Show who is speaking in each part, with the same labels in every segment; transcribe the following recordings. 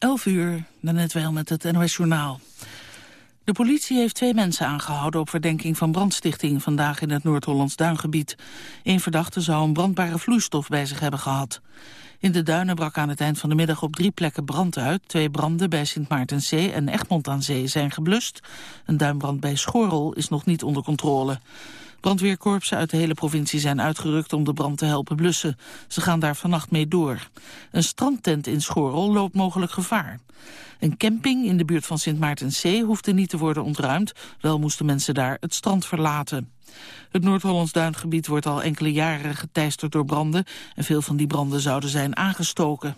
Speaker 1: 11 uur, net wel met het NOS Journaal. De politie heeft twee mensen aangehouden op verdenking van brandstichting vandaag in het Noord-Hollands Duingebied. Eén verdachte zou een brandbare vloeistof bij zich hebben gehad. In de duinen brak aan het eind van de middag op drie plekken brand uit. Twee branden bij Sint Maartenzee en Egmond aan Zee zijn geblust. Een duinbrand bij Schorrel is nog niet onder controle. Brandweerkorpsen uit de hele provincie zijn uitgerukt om de brand te helpen blussen. Ze gaan daar vannacht mee door. Een strandtent in Schorrel loopt mogelijk gevaar. Een camping in de buurt van Sint Maartenzee hoefde niet te worden ontruimd. Wel moesten mensen daar het strand verlaten. Het Noord-Hollands duingebied wordt al enkele jaren geteisterd door branden... en veel van die branden zouden zijn aangestoken.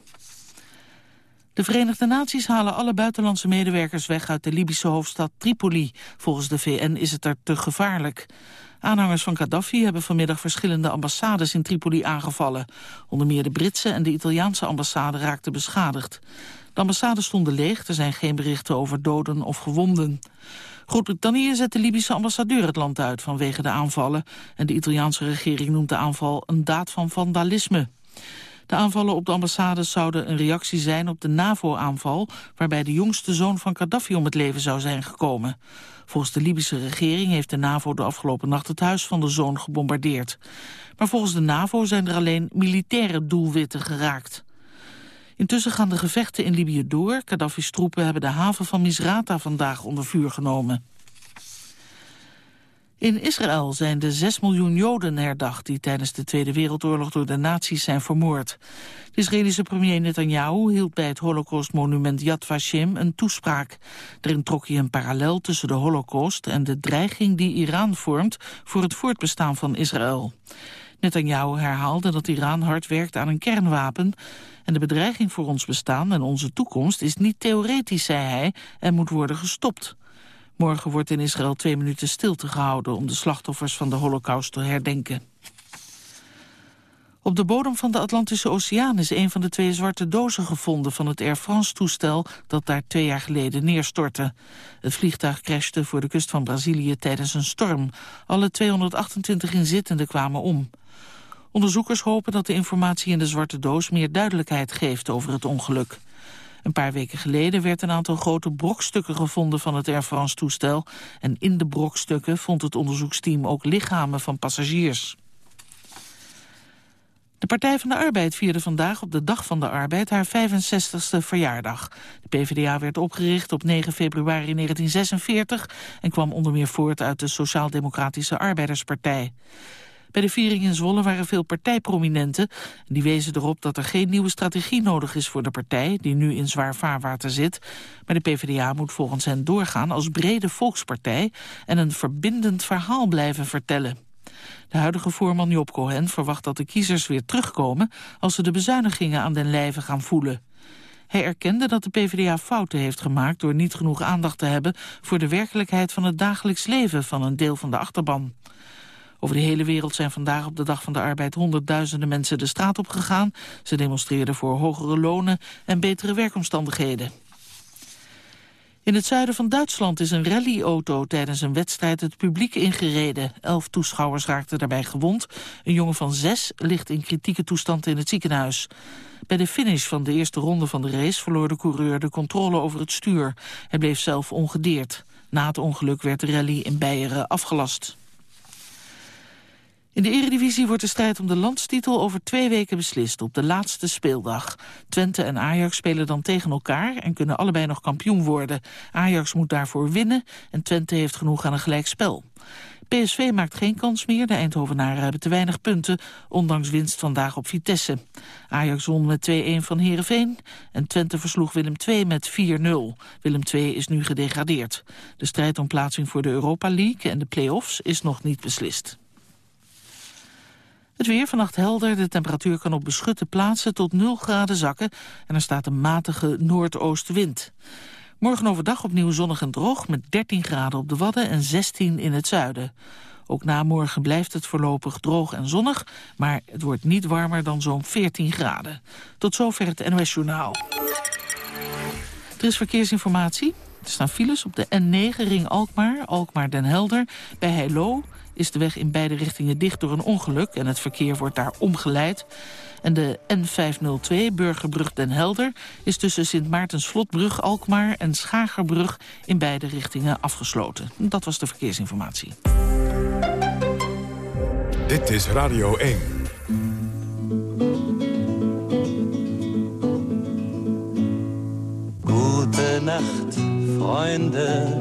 Speaker 1: De Verenigde Naties halen alle buitenlandse medewerkers weg uit de Libische hoofdstad Tripoli. Volgens de VN is het er te gevaarlijk. Aanhangers van Gaddafi hebben vanmiddag verschillende ambassades in Tripoli aangevallen. Onder meer de Britse en de Italiaanse ambassade raakten beschadigd. De ambassades stonden leeg, er zijn geen berichten over doden of gewonden. Groot-Brittannië zet de Libische ambassadeur het land uit vanwege de aanvallen. En de Italiaanse regering noemt de aanval een daad van vandalisme. De aanvallen op de ambassades zouden een reactie zijn op de NAVO-aanval... waarbij de jongste zoon van Gaddafi om het leven zou zijn gekomen. Volgens de Libische regering heeft de NAVO de afgelopen nacht het huis van de zoon gebombardeerd. Maar volgens de NAVO zijn er alleen militaire doelwitten geraakt. Intussen gaan de gevechten in Libië door. Gaddafi's troepen hebben de haven van Misrata vandaag onder vuur genomen. In Israël zijn de 6 miljoen Joden herdacht... die tijdens de Tweede Wereldoorlog door de nazi's zijn vermoord. De Israëlische premier Netanyahu hield bij het holocaustmonument Yad Vashem een toespraak. Daarin trok hij een parallel tussen de holocaust... en de dreiging die Iran vormt voor het voortbestaan van Israël. Netanyahu herhaalde dat Iran hard werkt aan een kernwapen... en de bedreiging voor ons bestaan en onze toekomst is niet theoretisch, zei hij... en moet worden gestopt. Morgen wordt in Israël twee minuten stilte gehouden... om de slachtoffers van de holocaust te herdenken. Op de bodem van de Atlantische Oceaan is een van de twee zwarte dozen gevonden van het Air France-toestel dat daar twee jaar geleden neerstortte. Het vliegtuig crashte voor de kust van Brazilië tijdens een storm. Alle 228 inzittenden kwamen om. Onderzoekers hopen dat de informatie in de zwarte doos meer duidelijkheid geeft over het ongeluk. Een paar weken geleden werd een aantal grote brokstukken gevonden van het Air France-toestel. En in de brokstukken vond het onderzoeksteam ook lichamen van passagiers. De Partij van de Arbeid vierde vandaag op de Dag van de Arbeid haar 65ste verjaardag. De PvdA werd opgericht op 9 februari 1946 en kwam onder meer voort uit de Sociaal-Democratische Arbeiderspartij. Bij de viering in Zwolle waren veel partijprominenten. Die wezen erop dat er geen nieuwe strategie nodig is voor de partij... die nu in zwaar vaarwater zit. Maar de PvdA moet volgens hen doorgaan als brede volkspartij... en een verbindend verhaal blijven vertellen. De huidige voorman Job Cohen verwacht dat de kiezers weer terugkomen... als ze de bezuinigingen aan den lijve gaan voelen. Hij erkende dat de PvdA fouten heeft gemaakt door niet genoeg aandacht te hebben voor de werkelijkheid van het dagelijks leven van een deel van de achterban. Over de hele wereld zijn vandaag op de Dag van de Arbeid honderdduizenden mensen de straat op gegaan. Ze demonstreerden voor hogere lonen en betere werkomstandigheden. In het zuiden van Duitsland is een rallyauto tijdens een wedstrijd het publiek ingereden. Elf toeschouwers raakten daarbij gewond. Een jongen van zes ligt in kritieke toestand in het ziekenhuis. Bij de finish van de eerste ronde van de race verloor de coureur de controle over het stuur. Hij bleef zelf ongedeerd. Na het ongeluk werd de rally in Beieren afgelast. In de eredivisie wordt de strijd om de landstitel over twee weken beslist op de laatste speeldag. Twente en Ajax spelen dan tegen elkaar en kunnen allebei nog kampioen worden. Ajax moet daarvoor winnen en Twente heeft genoeg aan een gelijkspel. PSV maakt geen kans meer, de Eindhovenaren hebben te weinig punten, ondanks winst vandaag op Vitesse. Ajax won met 2-1 van Heerenveen en Twente versloeg Willem II met 4-0. Willem II is nu gedegradeerd. De strijd om plaatsing voor de Europa League en de play-offs is nog niet beslist. Het weer vannacht helder. De temperatuur kan op beschutte plaatsen tot 0 graden zakken. En er staat een matige noordoostenwind. Morgen overdag opnieuw zonnig en droog met 13 graden op de Wadden en 16 in het zuiden. Ook na morgen blijft het voorlopig droog en zonnig, maar het wordt niet warmer dan zo'n 14 graden. Tot zover het NOS Journaal. Er is verkeersinformatie. Er staan files op de N9 ring Alkmaar, Alkmaar Den Helder, bij Heilo is de weg in beide richtingen dicht door een ongeluk... en het verkeer wordt daar omgeleid. En de N502 Burgerbrug Den Helder is tussen Sint Maartensvlotbrug Alkmaar en Schagerbrug in beide richtingen afgesloten. Dat was de verkeersinformatie.
Speaker 2: Dit is Radio 1.
Speaker 3: Gute Nacht, Freunde.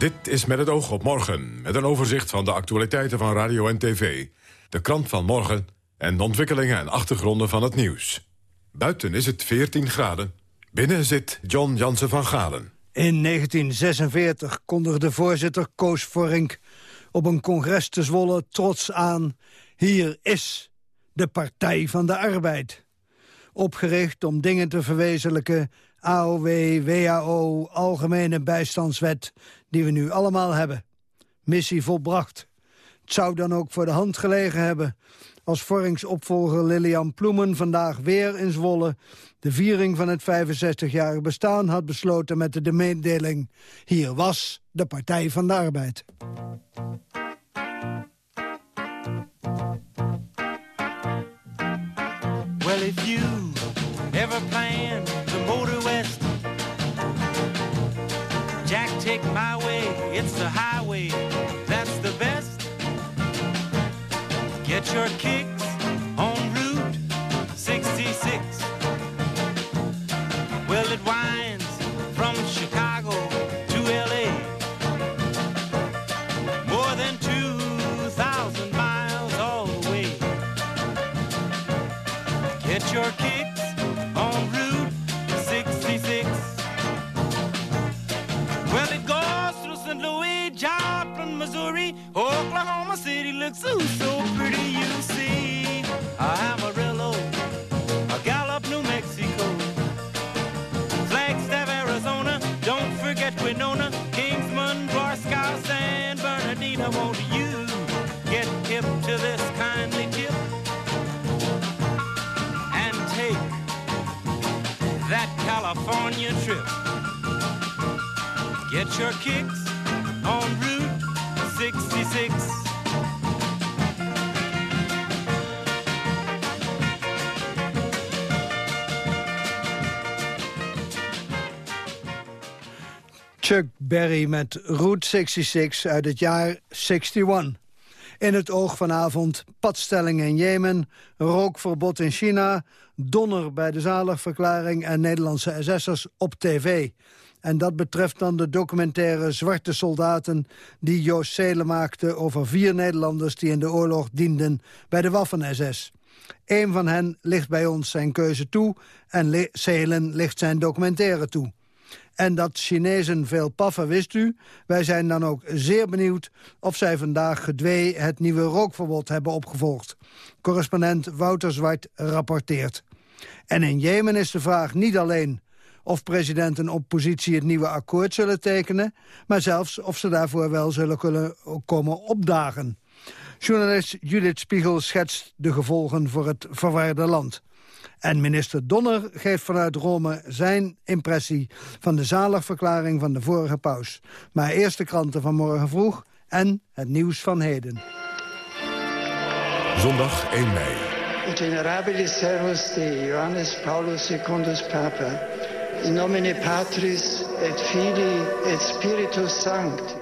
Speaker 2: Dit is met het oog op morgen, met een overzicht van de actualiteiten van radio en tv. De krant van morgen en de ontwikkelingen en achtergronden van het nieuws. Buiten is het 14 graden. Binnen zit John Jansen van Galen.
Speaker 4: In 1946 kondigde voorzitter Koos Vorink op een congres te Zwolle trots aan... hier is de Partij van de Arbeid. Opgericht om dingen te verwezenlijken AOW, WHO, Algemene Bijstandswet, die we nu allemaal hebben. Missie volbracht. Het zou dan ook voor de hand gelegen hebben... als Vorings-opvolger Lilian Ploemen vandaag weer in Zwolle... de viering van het 65-jarige bestaan had besloten met de mededeling... hier was de Partij van de Arbeid.
Speaker 3: Get your kicks on Route 66. Well, it winds from Chicago to LA. More than 2,000 miles all the way. Get your kicks. on Route 66. Well, it goes through St. Louis, Joplin, Missouri, Oklahoma City looks your kicks on Route 66.
Speaker 4: Chuck Berry met Route 66 uit het jaar 61. In het oog vanavond padstelling in Jemen, rookverbod in China... Donner bij de zaligverklaring en Nederlandse SS'ers op tv. En dat betreft dan de documentaire Zwarte Soldaten... die Joost Zelen maakte over vier Nederlanders... die in de oorlog dienden bij de Waffen-SS. Eén van hen ligt bij ons zijn keuze toe... en Zelen ligt zijn documentaire toe. En dat Chinezen veel paffen wist u. Wij zijn dan ook zeer benieuwd of zij vandaag gedwee... het nieuwe rookverbod hebben opgevolgd. Correspondent Wouter Zwart rapporteert. En in Jemen is de vraag niet alleen of president en oppositie het nieuwe akkoord zullen tekenen... maar zelfs of ze daarvoor wel zullen kunnen komen opdagen. Journalist Judith Spiegel schetst de gevolgen voor het verwarde land. En minister Donner geeft vanuit Rome zijn impressie... van de zaligverklaring van de vorige paus. Maar eerst de kranten van morgen vroeg en het nieuws van heden.
Speaker 2: Zondag 1 mei.
Speaker 5: Venerabili servus de Johannes Paulus secundus Papa in nomine Patris et Filii et Spiritus Sancti.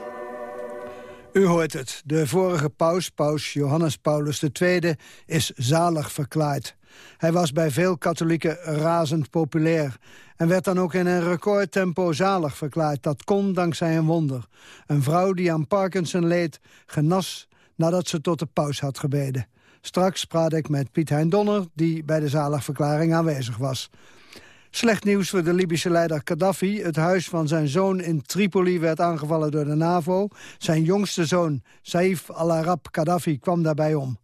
Speaker 4: U hoort het. De vorige paus, paus Johannes Paulus II, is zalig verklaard. Hij was bij veel katholieken razend populair... en werd dan ook in een recordtempo zalig verklaard. Dat kon dankzij een wonder. Een vrouw die aan Parkinson leed, genas nadat ze tot de paus had gebeden. Straks praat ik met Piet Hein Donner, die bij de zaligverklaring aanwezig was. Slecht nieuws voor de Libische leider Gaddafi. Het huis van zijn zoon in Tripoli werd aangevallen door de NAVO. Zijn jongste zoon, Saif al-Arab Gaddafi, kwam daarbij om.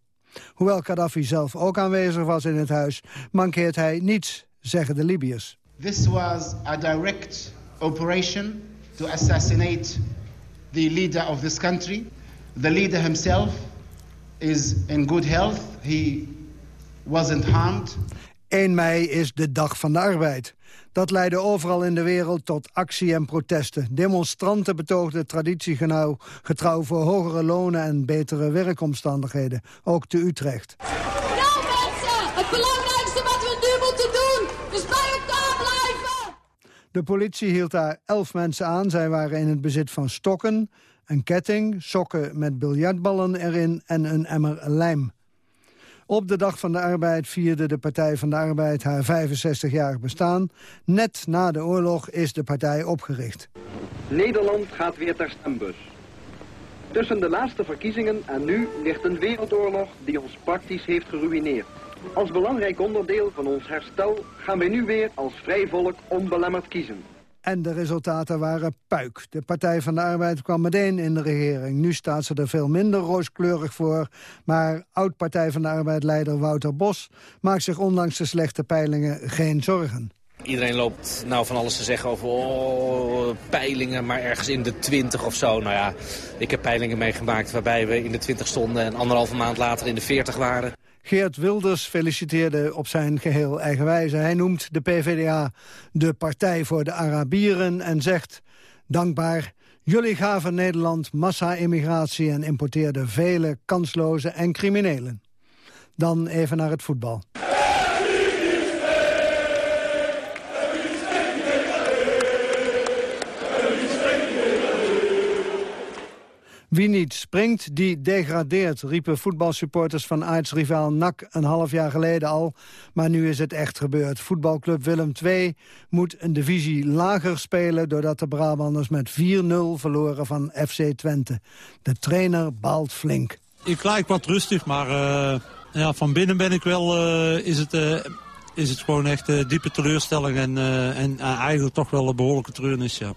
Speaker 4: Hoewel Gaddafi zelf ook aanwezig was in het huis... mankeert hij niets, zeggen de Libiërs.
Speaker 6: This was a direct operation to assassinate the leader of this country. The leader himself is in good health. He wasn't harmed.
Speaker 4: 1 mei is de dag van de arbeid. Dat leidde overal in de wereld tot actie en protesten. Demonstranten betoogden traditiegetrouw getrouw voor hogere lonen en betere werkomstandigheden. Ook te Utrecht.
Speaker 7: Ja mensen, het belangrijkste wat we nu moeten doen is bij elkaar blijven.
Speaker 4: De politie hield daar elf mensen aan. Zij waren in het bezit van stokken, een ketting, sokken met biljartballen erin en een emmer lijm. Op de Dag van de Arbeid vierde de Partij van de Arbeid haar 65-jarig bestaan. Net na de oorlog is de partij opgericht.
Speaker 8: Nederland gaat weer ter stembus. Tussen de laatste verkiezingen en nu ligt een wereldoorlog die ons praktisch heeft geruïneerd. Als belangrijk onderdeel van ons herstel gaan wij nu weer als vrij volk onbelemmerd kiezen.
Speaker 4: En de resultaten waren puik. De Partij van de Arbeid kwam meteen in de regering. Nu staat ze er veel minder rooskleurig voor. Maar oud-Partij van de Arbeid-leider Wouter Bos... maakt zich ondanks de slechte peilingen geen zorgen.
Speaker 9: Iedereen loopt nou van alles te zeggen over oh, peilingen, maar ergens in de 20 of zo. Nou ja, ik heb peilingen meegemaakt waarbij we in de 20 stonden... en anderhalve maand later in de 40 waren.
Speaker 4: Geert Wilders feliciteerde op zijn geheel eigen wijze. Hij noemt de PvdA de Partij voor de Arabieren en zegt... dankbaar, jullie gaven Nederland massa-immigratie... en importeerden vele kansloze en criminelen. Dan even naar het voetbal. Wie niet springt, die degradeert, riepen voetbalsupporters van aartsrivaal NAC een half jaar geleden al. Maar nu is het echt gebeurd. Voetbalclub Willem II moet een divisie lager spelen... doordat de Brabanders met 4-0 verloren van FC Twente. De trainer baalt flink.
Speaker 10: Ik lijk wat rustig, maar uh, ja, van binnen ben ik wel... Uh, is het, uh, is het gewoon echt diepe teleurstelling en, en eigenlijk toch wel een behoorlijke treurnis, ja.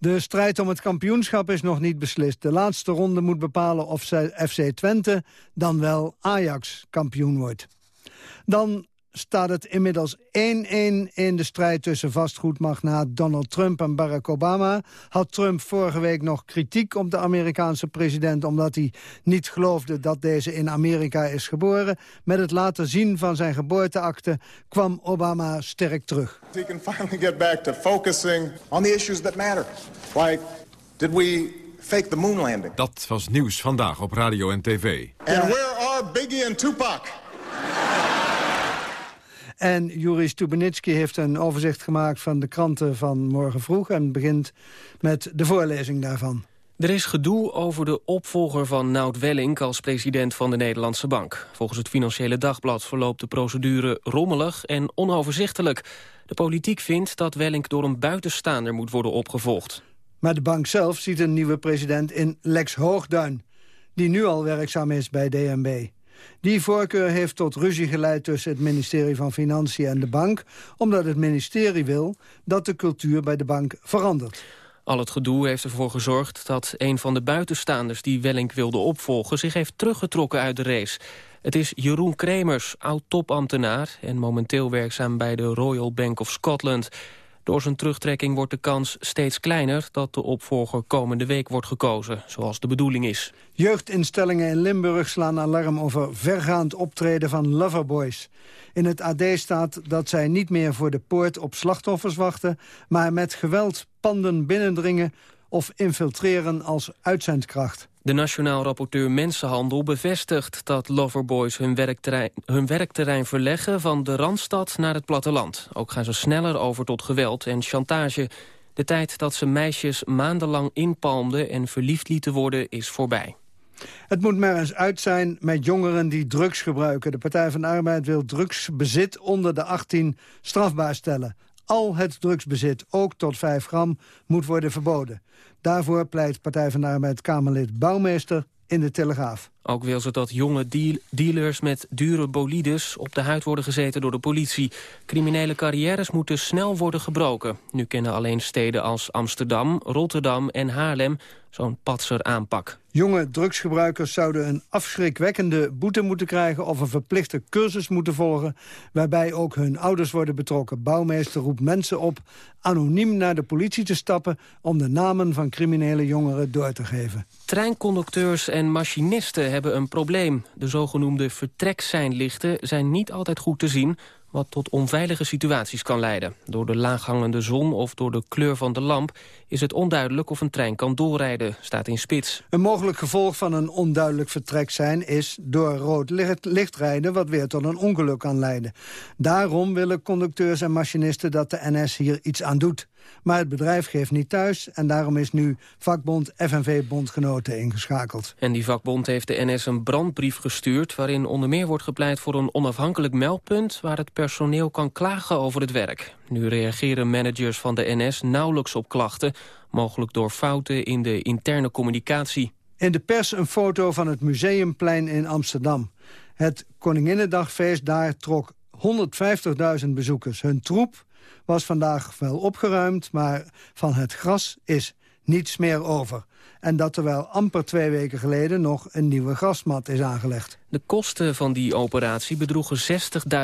Speaker 4: De strijd om het kampioenschap is nog niet beslist. De laatste ronde moet bepalen of FC Twente dan wel Ajax kampioen wordt. Dan staat het inmiddels 1-1 in de strijd tussen vastgoedmagnaat Donald Trump en Barack Obama. Had Trump vorige week nog kritiek op de Amerikaanse president... omdat hij niet geloofde dat deze in Amerika is geboren. Met het laten zien van zijn geboorteakte kwam Obama sterk terug.
Speaker 11: He can finally get back to focusing on the issues that matter. Like, did we fake the moon landing?
Speaker 2: Dat was nieuws vandaag op radio en tv.
Speaker 11: And where are Biggie and Tupac?
Speaker 4: En Juri Stubenitski heeft een overzicht gemaakt van de kranten van morgen vroeg... en begint met de voorlezing daarvan.
Speaker 12: Er is gedoe over de opvolger van Nout Welling als president van de Nederlandse Bank. Volgens het Financiële Dagblad verloopt de procedure rommelig en onoverzichtelijk. De politiek vindt dat Welling door een buitenstaander moet worden opgevolgd.
Speaker 4: Maar de bank zelf ziet een nieuwe president in Lex Hoogduin... die nu al werkzaam is bij DNB. Die voorkeur heeft tot ruzie geleid tussen het ministerie van Financiën en de bank... omdat het ministerie wil dat de cultuur bij de bank verandert.
Speaker 12: Al het gedoe heeft ervoor gezorgd dat een van de buitenstaanders... die Wellink wilde opvolgen, zich heeft teruggetrokken uit de race. Het is Jeroen Kremers, oud-topambtenaar... en momenteel werkzaam bij de Royal Bank of Scotland... Door zijn terugtrekking wordt de kans steeds kleiner dat de opvolger komende week wordt gekozen, zoals de bedoeling is.
Speaker 4: Jeugdinstellingen in Limburg slaan alarm over vergaand optreden van loverboys. In het AD staat dat zij niet meer voor de poort op slachtoffers wachten, maar met geweld panden binnendringen of infiltreren als uitzendkracht.
Speaker 12: De Nationaal Rapporteur Mensenhandel bevestigt dat Loverboys hun werkterrein, hun werkterrein verleggen van de Randstad naar het platteland. Ook gaan ze sneller over tot geweld en chantage. De tijd dat ze meisjes maandenlang inpalmden en verliefd lieten worden is voorbij.
Speaker 4: Het moet maar eens uit zijn met jongeren die drugs gebruiken. De Partij van de Arbeid wil drugsbezit onder de 18 strafbaar stellen. Al het drugsbezit, ook tot 5 gram, moet worden verboden. Daarvoor pleit Partij van de Arbeid Kamerlid Bouwmeester in de Telegraaf.
Speaker 12: Ook wil ze dat jonge deal dealers met dure bolides op de huid worden gezeten door de politie. Criminele carrières moeten snel worden gebroken. Nu kennen alleen steden als Amsterdam, Rotterdam en Haarlem zo'n patser aanpak.
Speaker 4: Jonge drugsgebruikers zouden een afschrikwekkende boete moeten krijgen... of een verplichte cursus moeten volgen... waarbij ook hun ouders worden betrokken. Bouwmeester roept mensen op anoniem naar de politie te stappen... om de namen van criminele jongeren door te geven.
Speaker 12: Treinconducteurs en machinisten hebben een probleem. De zogenoemde vertrekseinlichten zijn niet altijd goed te zien wat tot onveilige situaties kan leiden. Door de laaghangende zon of door de kleur van de lamp... is het onduidelijk of een trein kan doorrijden, staat in spits.
Speaker 4: Een mogelijk gevolg van een onduidelijk vertrek zijn... is door rood licht rijden wat weer tot een ongeluk kan leiden. Daarom willen conducteurs en machinisten dat de NS hier iets aan doet. Maar het bedrijf geeft niet thuis en daarom is nu vakbond FNV-bondgenoten ingeschakeld.
Speaker 12: En die vakbond heeft de NS een brandbrief gestuurd... waarin onder meer wordt gepleit voor een onafhankelijk meldpunt... waar het personeel kan klagen over het werk. Nu reageren managers van de NS nauwelijks op klachten... mogelijk door fouten in de interne communicatie.
Speaker 4: In de pers een foto van het Museumplein in Amsterdam. Het Koninginnedagfeest daar trok 150.000 bezoekers. Hun troep was vandaag wel opgeruimd, maar van het gras is niets meer over. En dat terwijl amper twee weken geleden nog een nieuwe grasmat is aangelegd.
Speaker 12: De kosten van die operatie bedroegen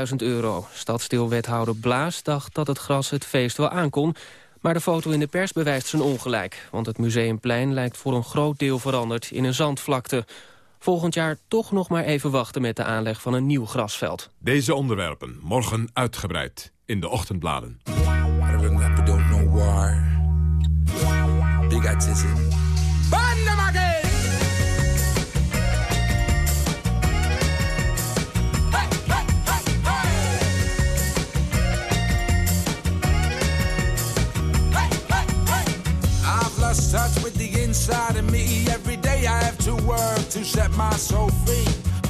Speaker 12: 60.000 euro. Stadsdeelwethouder Blaas dacht dat het gras het feest wel aankon... maar de foto in de pers bewijst zijn ongelijk. Want het Museumplein lijkt voor een groot deel veranderd in een zandvlakte. Volgend jaar toch nog maar even wachten met de aanleg van een nieuw grasveld.
Speaker 2: Deze onderwerpen morgen uitgebreid in de ochtendbladen.
Speaker 13: Lost touch with the inside of me. Every day I have to work to set my soul free.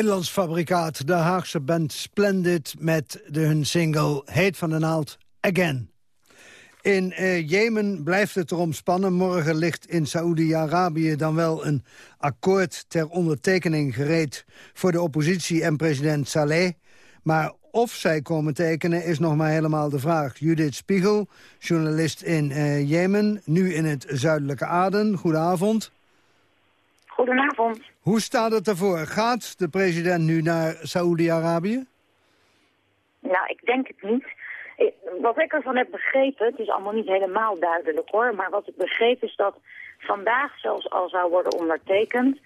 Speaker 4: Nederlands fabrikaat, de Haagse band Splendid... met de, hun single Heet van de Naald Again. In uh, Jemen blijft het erom spannen. Morgen ligt in Saoedi-Arabië dan wel een akkoord ter ondertekening gereed... voor de oppositie en president Saleh. Maar of zij komen tekenen is nog maar helemaal de vraag. Judith Spiegel, journalist in uh, Jemen, nu in het zuidelijke Aden. Goedenavond.
Speaker 14: Goedenavond.
Speaker 4: Hoe staat het ervoor? Gaat de president nu naar Saoedi-Arabië?
Speaker 14: Nou, ik denk het niet. Wat ik ervan heb begrepen, het is allemaal niet helemaal duidelijk hoor... maar wat ik begreep is dat vandaag zelfs al zou worden ondertekend...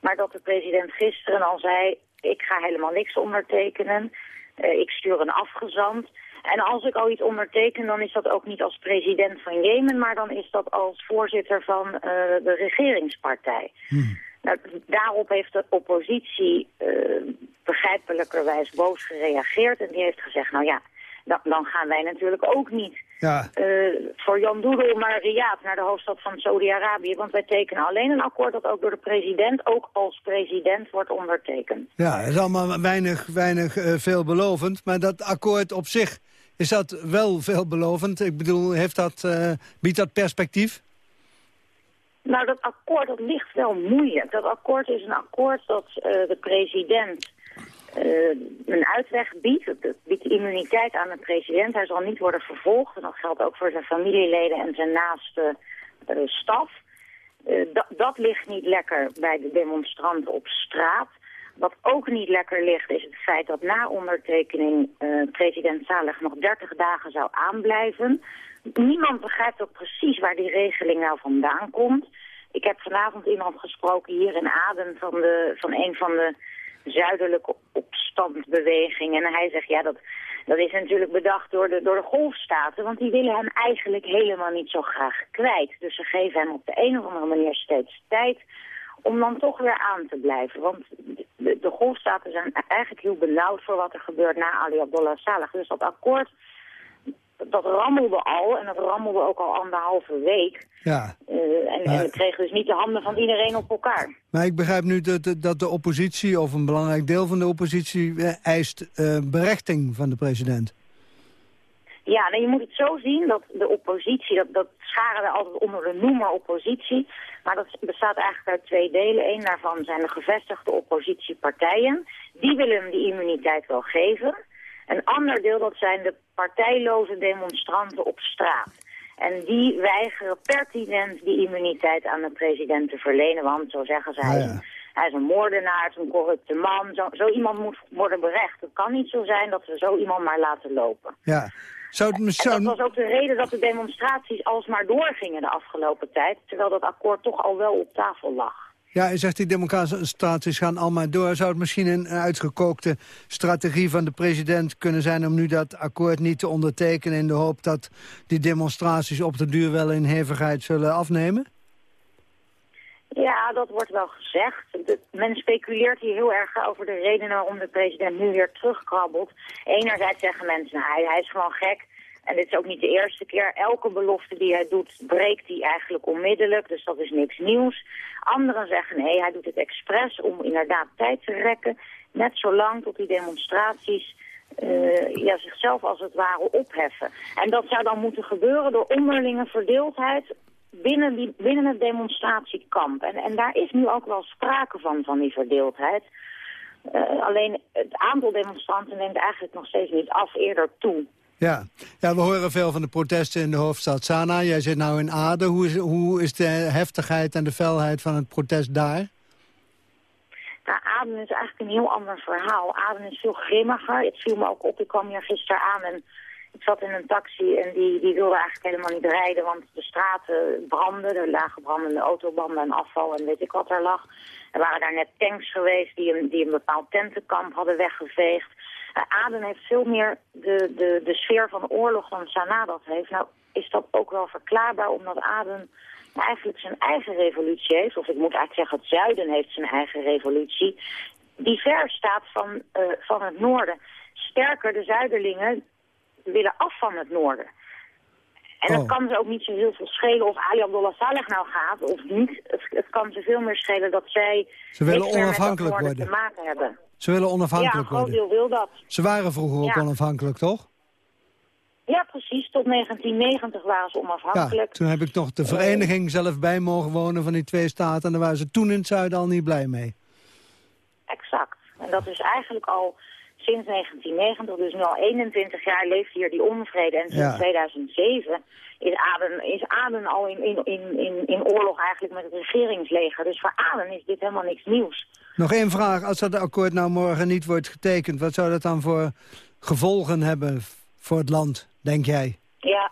Speaker 14: maar dat de president gisteren al zei... ik ga helemaal niks ondertekenen, uh, ik stuur een afgezant... En als ik al iets onderteken, dan is dat ook niet als president van Jemen... maar dan is dat als voorzitter van uh, de regeringspartij. Hmm. Nou, daarop heeft de oppositie uh, begrijpelijkerwijs boos gereageerd... en die heeft gezegd, nou ja, dan, dan gaan wij natuurlijk ook niet ja. uh, voor Jan Doedel naar Riyadh, naar de hoofdstad van Saudi-Arabië. Want wij tekenen alleen een akkoord dat ook door de president, ook als president, wordt ondertekend.
Speaker 4: Ja, het is allemaal weinig, weinig uh, veelbelovend. Maar dat akkoord op zich, is dat wel veelbelovend? Ik bedoel, heeft dat, biedt dat perspectief?
Speaker 14: Nou, dat akkoord dat ligt wel moeilijk. Dat akkoord is een akkoord dat de president uh, een uitweg biedt. Het biedt immuniteit aan de president. Hij zal niet worden vervolgd. En dat geldt ook voor zijn familieleden en zijn naaste uh, staf. Uh, dat ligt niet lekker bij de demonstranten op straat. Wat ook niet lekker ligt is het feit dat na ondertekening president Saleh nog 30 dagen zou aanblijven. Niemand begrijpt ook precies waar die regeling nou vandaan komt. Ik heb vanavond iemand gesproken hier in Aden van, de, van een van de zuidelijke opstandbeweging. En hij zegt, ja, dat, dat is natuurlijk bedacht door de, door de golfstaten, want die willen hem eigenlijk helemaal niet zo graag kwijt. Dus ze geven hem op de een of andere manier steeds tijd om dan toch weer aan te blijven. Want de, de golfstaten zijn eigenlijk heel benauwd voor wat er gebeurt na Ali Abdullah Saleh. Dus dat akkoord dat rammelde al en dat rammelde ook al anderhalve week. Ja. Uh, en, maar, en we kregen dus niet de handen van iedereen op elkaar.
Speaker 4: Maar ik begrijp nu dat, dat de oppositie, of een belangrijk deel van de oppositie... Eh, eist uh, berechting van de president.
Speaker 14: Ja, nou, je moet het zo zien dat de oppositie, dat, dat scharen we altijd onder de noemer oppositie. Maar dat bestaat eigenlijk uit twee delen. Eén daarvan zijn de gevestigde oppositiepartijen. Die willen hem die immuniteit wel geven. Een ander deel, dat zijn de partijloze demonstranten op straat. En die weigeren pertinent die immuniteit aan de president te verlenen. Want zo zeggen zij, hij is een moordenaar, is een corrupte man. Zo, zo, iemand moet worden berecht. Het kan niet zo zijn dat we zo iemand maar laten lopen.
Speaker 4: Ja.
Speaker 14: Zou het, zou... En dat was ook de reden dat de demonstraties alsmaar doorgingen de afgelopen tijd. Terwijl dat akkoord toch al wel op tafel lag.
Speaker 4: Ja, u zegt die demonstraties gaan allemaal door. Zou het misschien een uitgekookte strategie van de president kunnen zijn... om nu dat akkoord niet te ondertekenen... in de hoop dat die demonstraties op de duur wel in hevigheid zullen afnemen?
Speaker 14: Ja, dat wordt wel gezegd. men speculeert hier heel erg over de redenen waarom de president nu weer terugkrabbelt. Enerzijds zeggen mensen, nou, hij, hij is gewoon gek. En dit is ook niet de eerste keer. Elke belofte die hij doet, breekt hij eigenlijk onmiddellijk. Dus dat is niks nieuws. Anderen zeggen, nee, hij doet het expres om inderdaad tijd te rekken. Net zolang tot die demonstraties uh, ja, zichzelf als het ware opheffen. En dat zou dan moeten gebeuren door onderlinge verdeeldheid binnen, die, binnen het demonstratiekamp. En, en daar is nu ook wel sprake van, van die verdeeldheid. Uh, alleen het aantal demonstranten neemt eigenlijk nog steeds niet af, eerder toe.
Speaker 4: Ja. ja, we horen veel van de protesten in de hoofdstad Sanaa. Jij zit nou in Aden. Hoe is, hoe is de heftigheid en de felheid van het protest daar?
Speaker 14: Nou, Aden is eigenlijk een heel ander verhaal. Aden is veel grimmiger. Het viel me ook op. Ik kwam hier gisteren aan en ik zat in een taxi en die, die wilde eigenlijk helemaal niet rijden, want de straten brandden. Er lagen brandende autobanden en afval en weet ik wat er lag. Er waren daar net tanks geweest die een, die een bepaald tentenkamp hadden weggeveegd. Uh, Aden heeft veel meer de, de, de sfeer van oorlog dan Sanaa dat heeft. Nou is dat ook wel verklaarbaar omdat Aden eigenlijk zijn eigen revolutie heeft. Of ik moet eigenlijk zeggen het zuiden heeft zijn eigen revolutie. Die ver staat van, uh, van het noorden. Sterker, de zuiderlingen willen af van het noorden. En
Speaker 4: Oh.
Speaker 14: het kan ze ook niet zo heel veel schelen of Ali Abdullah Saleh nou gaat of niet. Het, het kan ze veel meer schelen dat zij
Speaker 4: Ze willen onafhankelijk worden.
Speaker 14: te maken hebben.
Speaker 4: Ze willen
Speaker 14: ja, een
Speaker 4: onafhankelijk worden.
Speaker 14: deel wil dat.
Speaker 4: Ze waren vroeger ook
Speaker 14: Ja.
Speaker 4: onafhankelijk, toch?
Speaker 14: Ja, precies. Tot 1990 waren ze
Speaker 4: Ja,
Speaker 14: onafhankelijk.
Speaker 4: toen heb ik nog de vereniging zelf bij mogen wonen van die twee staten. En daar waren ze toen in het zuiden al niet blij mee.
Speaker 14: Exact. En dat is eigenlijk al sinds 1990, dus nu al 21 jaar leeft hier die onvrede. En sinds
Speaker 4: Ja.
Speaker 14: 2007 is Aden, is Aden al in, in, in, in oorlog eigenlijk met het regeringsleger. Dus voor Aden is dit helemaal niks nieuws.
Speaker 4: Nog één vraag. Als dat akkoord nou morgen niet wordt getekend... wat zou dat dan voor gevolgen hebben voor het land, denk jij?
Speaker 14: Ja,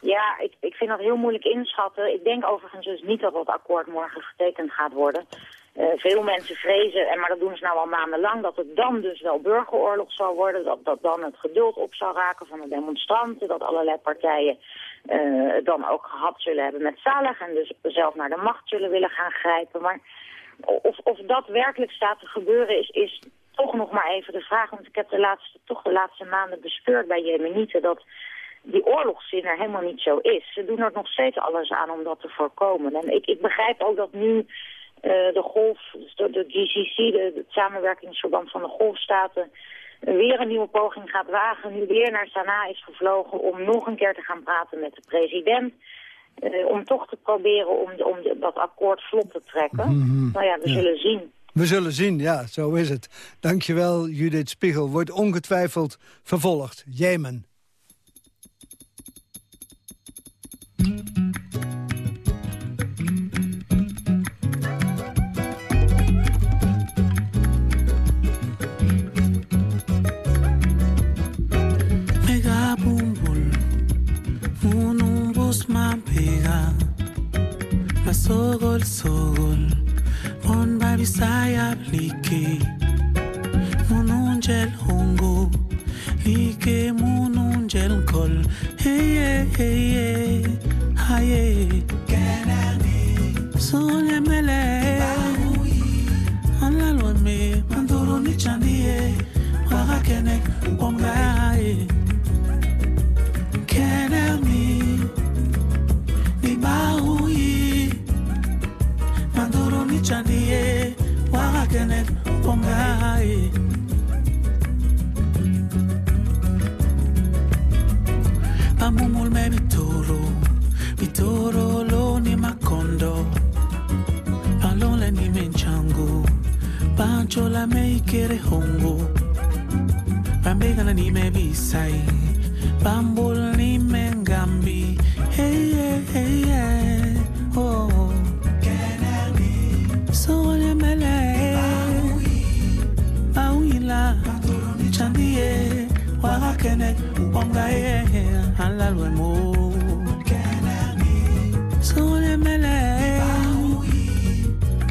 Speaker 14: ja ik, ik vind dat heel moeilijk inschatten. Ik denk overigens dus niet dat dat akkoord morgen getekend gaat worden. Eh, veel mensen vrezen, en maar dat doen ze nou al maandenlang, dat het dan dus wel burgeroorlog zal worden. Dat, dat dan het geduld op zal raken van de demonstranten. Dat allerlei partijen het dan ook gehad zullen hebben met Saleh. En dus zelf naar de macht zullen willen gaan grijpen. Maar of, of dat werkelijk staat te gebeuren is, is toch nog maar even de vraag. Want ik heb de laatste, toch de laatste maanden bespeurd bij Jemenieten dat die oorlogszin er helemaal niet zo is. Ze doen er nog steeds alles aan om dat te voorkomen. En ik, ik begrijp ook dat nu eh, de golf, de, de GCC, de, het samenwerkingsverband van de golfstaten, weer een nieuwe poging gaat wagen. Nu weer naar Sanaa is gevlogen om nog een keer te gaan praten met de president. Eh, om toch te proberen om, om dat akkoord vlot te trekken.
Speaker 4: Mhm.
Speaker 14: Nou ja, we
Speaker 4: Ja.
Speaker 14: zullen zien.
Speaker 4: We zullen zien, ja, zo is het. Dankjewel, Judith Spiegel. Wordt ongetwijfeld vervolgd. Jemen.
Speaker 15: Sogol sogol, mon babi saya like, mununjel hongo, like mununjel kol, hey hey hey hey, haye, sole mele, anlalwa me, mandoro ni chandie, waka kenek, Ni chandie pongai. Pamumul me bitoro Bitoro lo ni makondo. Palole ni menchango Pancho la me ikere hongo. Pambegala ni me bisai Bambul ni me ngambi Hey yeah hey. Yeah Oh sole mele Aouila Chandie Warakene Wangae Alalwe mo. Sole mele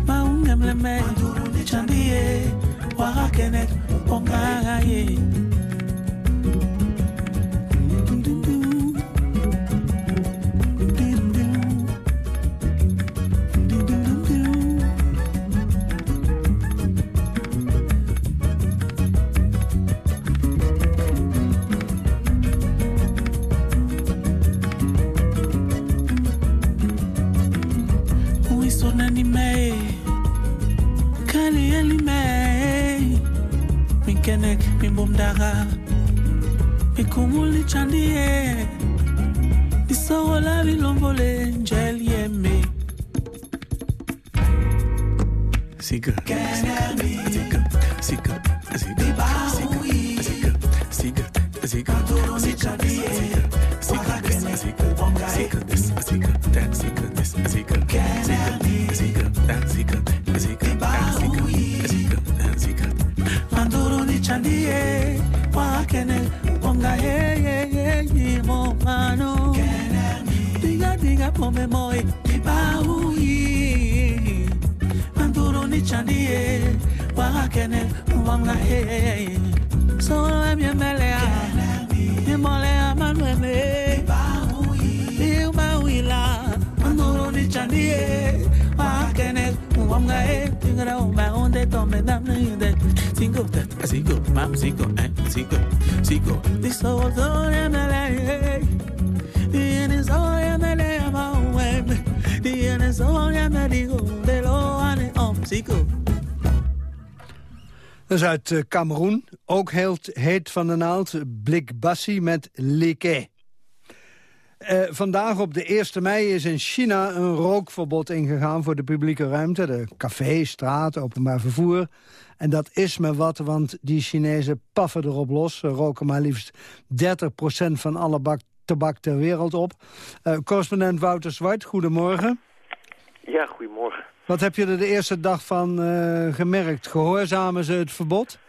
Speaker 15: Maungemleme Chandie Warakene Wangae
Speaker 4: Dat is uit eh, Cameroen. Ook heel heet van de naald. Blik Bassi met Leke. Uh, vandaag op de 1 mei is in China een rookverbod ingegaan voor de publieke ruimte. De cafés, straat, openbaar vervoer. En dat is me wat, want die Chinezen paffen erop los. Ze roken maar liefst 30% van alle bak tabak ter wereld op. Uh, correspondent Wouter Zwart, goedemorgen.
Speaker 16: Ja, goedemorgen.
Speaker 4: Wat heb je er de eerste dag van uh, gemerkt? Gehoorzamen ze het verbod?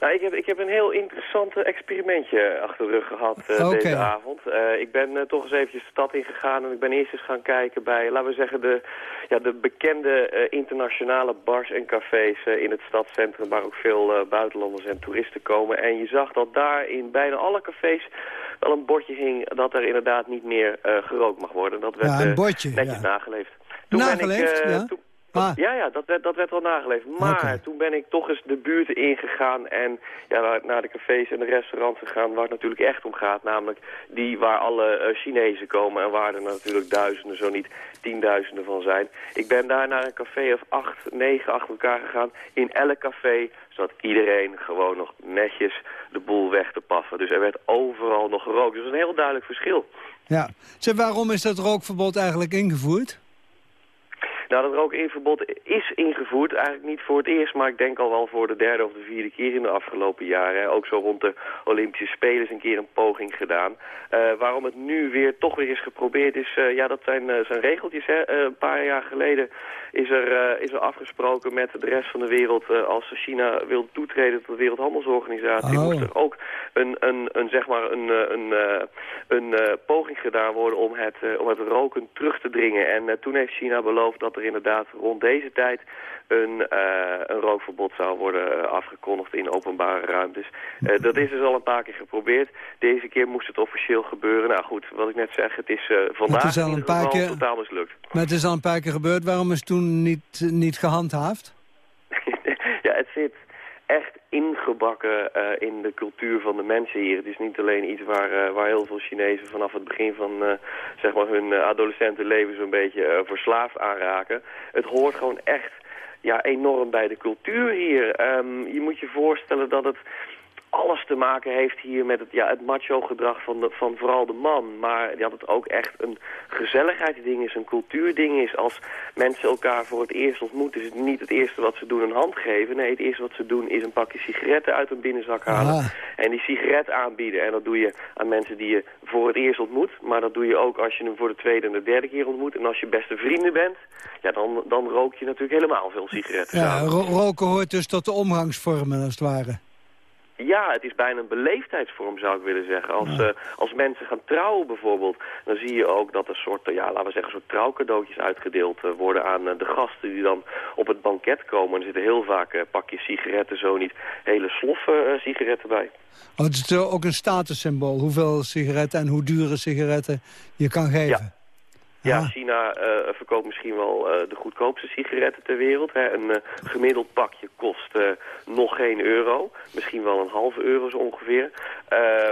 Speaker 16: Nou, ik heb, ik heb een heel interessant experimentje achter de rug gehad uh, okay. deze avond. Uh, ik ben uh, toch eens eventjes de stad ingegaan en ik ben eerst eens gaan kijken bij, laten we zeggen, de, ja, de bekende internationale bars en cafés in het stadscentrum waar ook veel buitenlanders en toeristen komen. En je zag dat daar in bijna alle cafés wel een bordje hing dat er inderdaad niet meer gerookt mag worden. Dat werd
Speaker 4: ja, bordje,
Speaker 16: netjes
Speaker 4: ja.
Speaker 16: nageleefd. Toen
Speaker 4: nageleefd,
Speaker 16: ik,
Speaker 4: ja?
Speaker 16: Toen, Ah. Ja, ja, dat werd, dat werd wel nageleefd. Maar okay. toen ben ik toch eens de buurten ingegaan en ja, naar de cafés en de restaurants gegaan waar het natuurlijk echt om gaat. Namelijk die waar alle uh, Chinezen komen en waar er natuurlijk duizenden, zo niet tienduizenden van zijn. Ik ben daar naar een café of acht, negen achter elkaar gegaan. In elk café zat iedereen gewoon nog netjes de boel weg te paffen. Dus er werd overal nog gerookt. Dus dat is een heel duidelijk verschil.
Speaker 4: Ja. Zeg, waarom is dat rookverbod eigenlijk ingevoerd?
Speaker 16: Nou, dat rookinverbod is ingevoerd. Eigenlijk niet voor het eerst, maar ik denk al wel voor de derde of de vierde keer in de afgelopen jaren. Ook zo rond de Olympische Spelen is een keer een poging gedaan. Uh, waarom het nu weer toch weer is geprobeerd is, uh, ja, dat zijn, uh, zijn regeltjes. Hè? een paar jaar geleden is er, is er afgesproken met de rest van de wereld... als China wil toetreden tot de Wereldhandelsorganisatie...
Speaker 4: Oh.
Speaker 16: moest er ook een, een, een, zeg maar een, een, een, een poging gedaan worden om het, om het roken terug te dringen. En toen heeft China beloofd dat er inderdaad rond deze tijd een, uh, een rookverbod zou worden afgekondigd in openbare ruimtes. Uh, dat is dus al een paar keer geprobeerd. Deze keer moest het officieel gebeuren. Nou goed, wat ik net zeg, het is uh, vandaag
Speaker 4: het is al een paar keer,
Speaker 16: totaal mislukt.
Speaker 4: Maar het is al een paar keer gebeurd. Waarom is het toen niet, niet gehandhaafd?
Speaker 16: ja, het zit echt ingebakken uh, in de cultuur van de mensen hier. Het is niet alleen iets waar, uh, waar heel veel Chinezen vanaf het begin van uh, zeg maar hun adolescentenleven zo'n beetje verslaafd aanraken. Het hoort gewoon echt ja, enorm bij de cultuur hier. Um, je moet je voorstellen dat het alles te maken heeft hier met het, ja, het macho-gedrag van, de, van vooral de man. Maar dat het ook echt een gezelligheidsding is, een cultuurding is. Als mensen elkaar voor het eerst ontmoeten, is het niet het eerste wat ze doen een hand geven. Nee, het eerste wat ze doen is een pakje sigaretten uit hun binnenzak halen.
Speaker 4: Ah.
Speaker 16: En die sigaret aanbieden. En dat doe je aan mensen die je voor het eerst ontmoet. Maar dat doe je ook als je hem voor de tweede en de derde keer ontmoet. En als je beste vrienden bent, ja, dan, dan rook je natuurlijk helemaal veel sigaretten.
Speaker 4: Ja, ro roken hoort dus tot de omgangsvormen als het ware.
Speaker 16: Ja, het is bijna een beleefdheidsvorm zou ik willen zeggen. Als, ja. uh, als mensen gaan trouwen bijvoorbeeld, dan zie je ook dat er soort, ja, laten we zeggen, soort trouwcadeautjes uitgedeeld uh, worden aan uh, de gasten die dan op het banket komen. Er zitten heel vaak pakjes sigaretten, zo niet hele sloffen sigaretten bij.
Speaker 4: Oh, het is ook een statussymbool, hoeveel sigaretten en hoe dure sigaretten je kan geven.
Speaker 16: Ja. Ja, China uh, verkoopt misschien wel uh, de goedkoopste sigaretten ter wereld. Hè. Een uh, gemiddeld pakje kost nog geen euro. Misschien wel een halve euro zo ongeveer.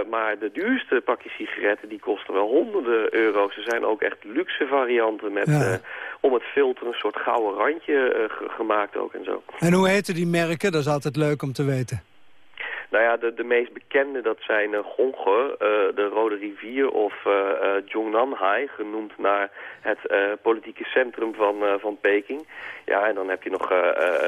Speaker 16: maar de duurste pakjes sigaretten die kosten wel honderden euro's. Er zijn ook echt luxe varianten met ja. om het filter een soort gouden randje gemaakt ook en zo.
Speaker 4: En hoe heten die merken? Dat is altijd leuk om te weten.
Speaker 16: Nou ja, de, de meest bekende dat zijn uh, Gonghe, uh, de Rode Rivier of uh, uh, Zhongnanhai, genoemd naar het politieke centrum van, van Peking. Ja, en dan heb je nog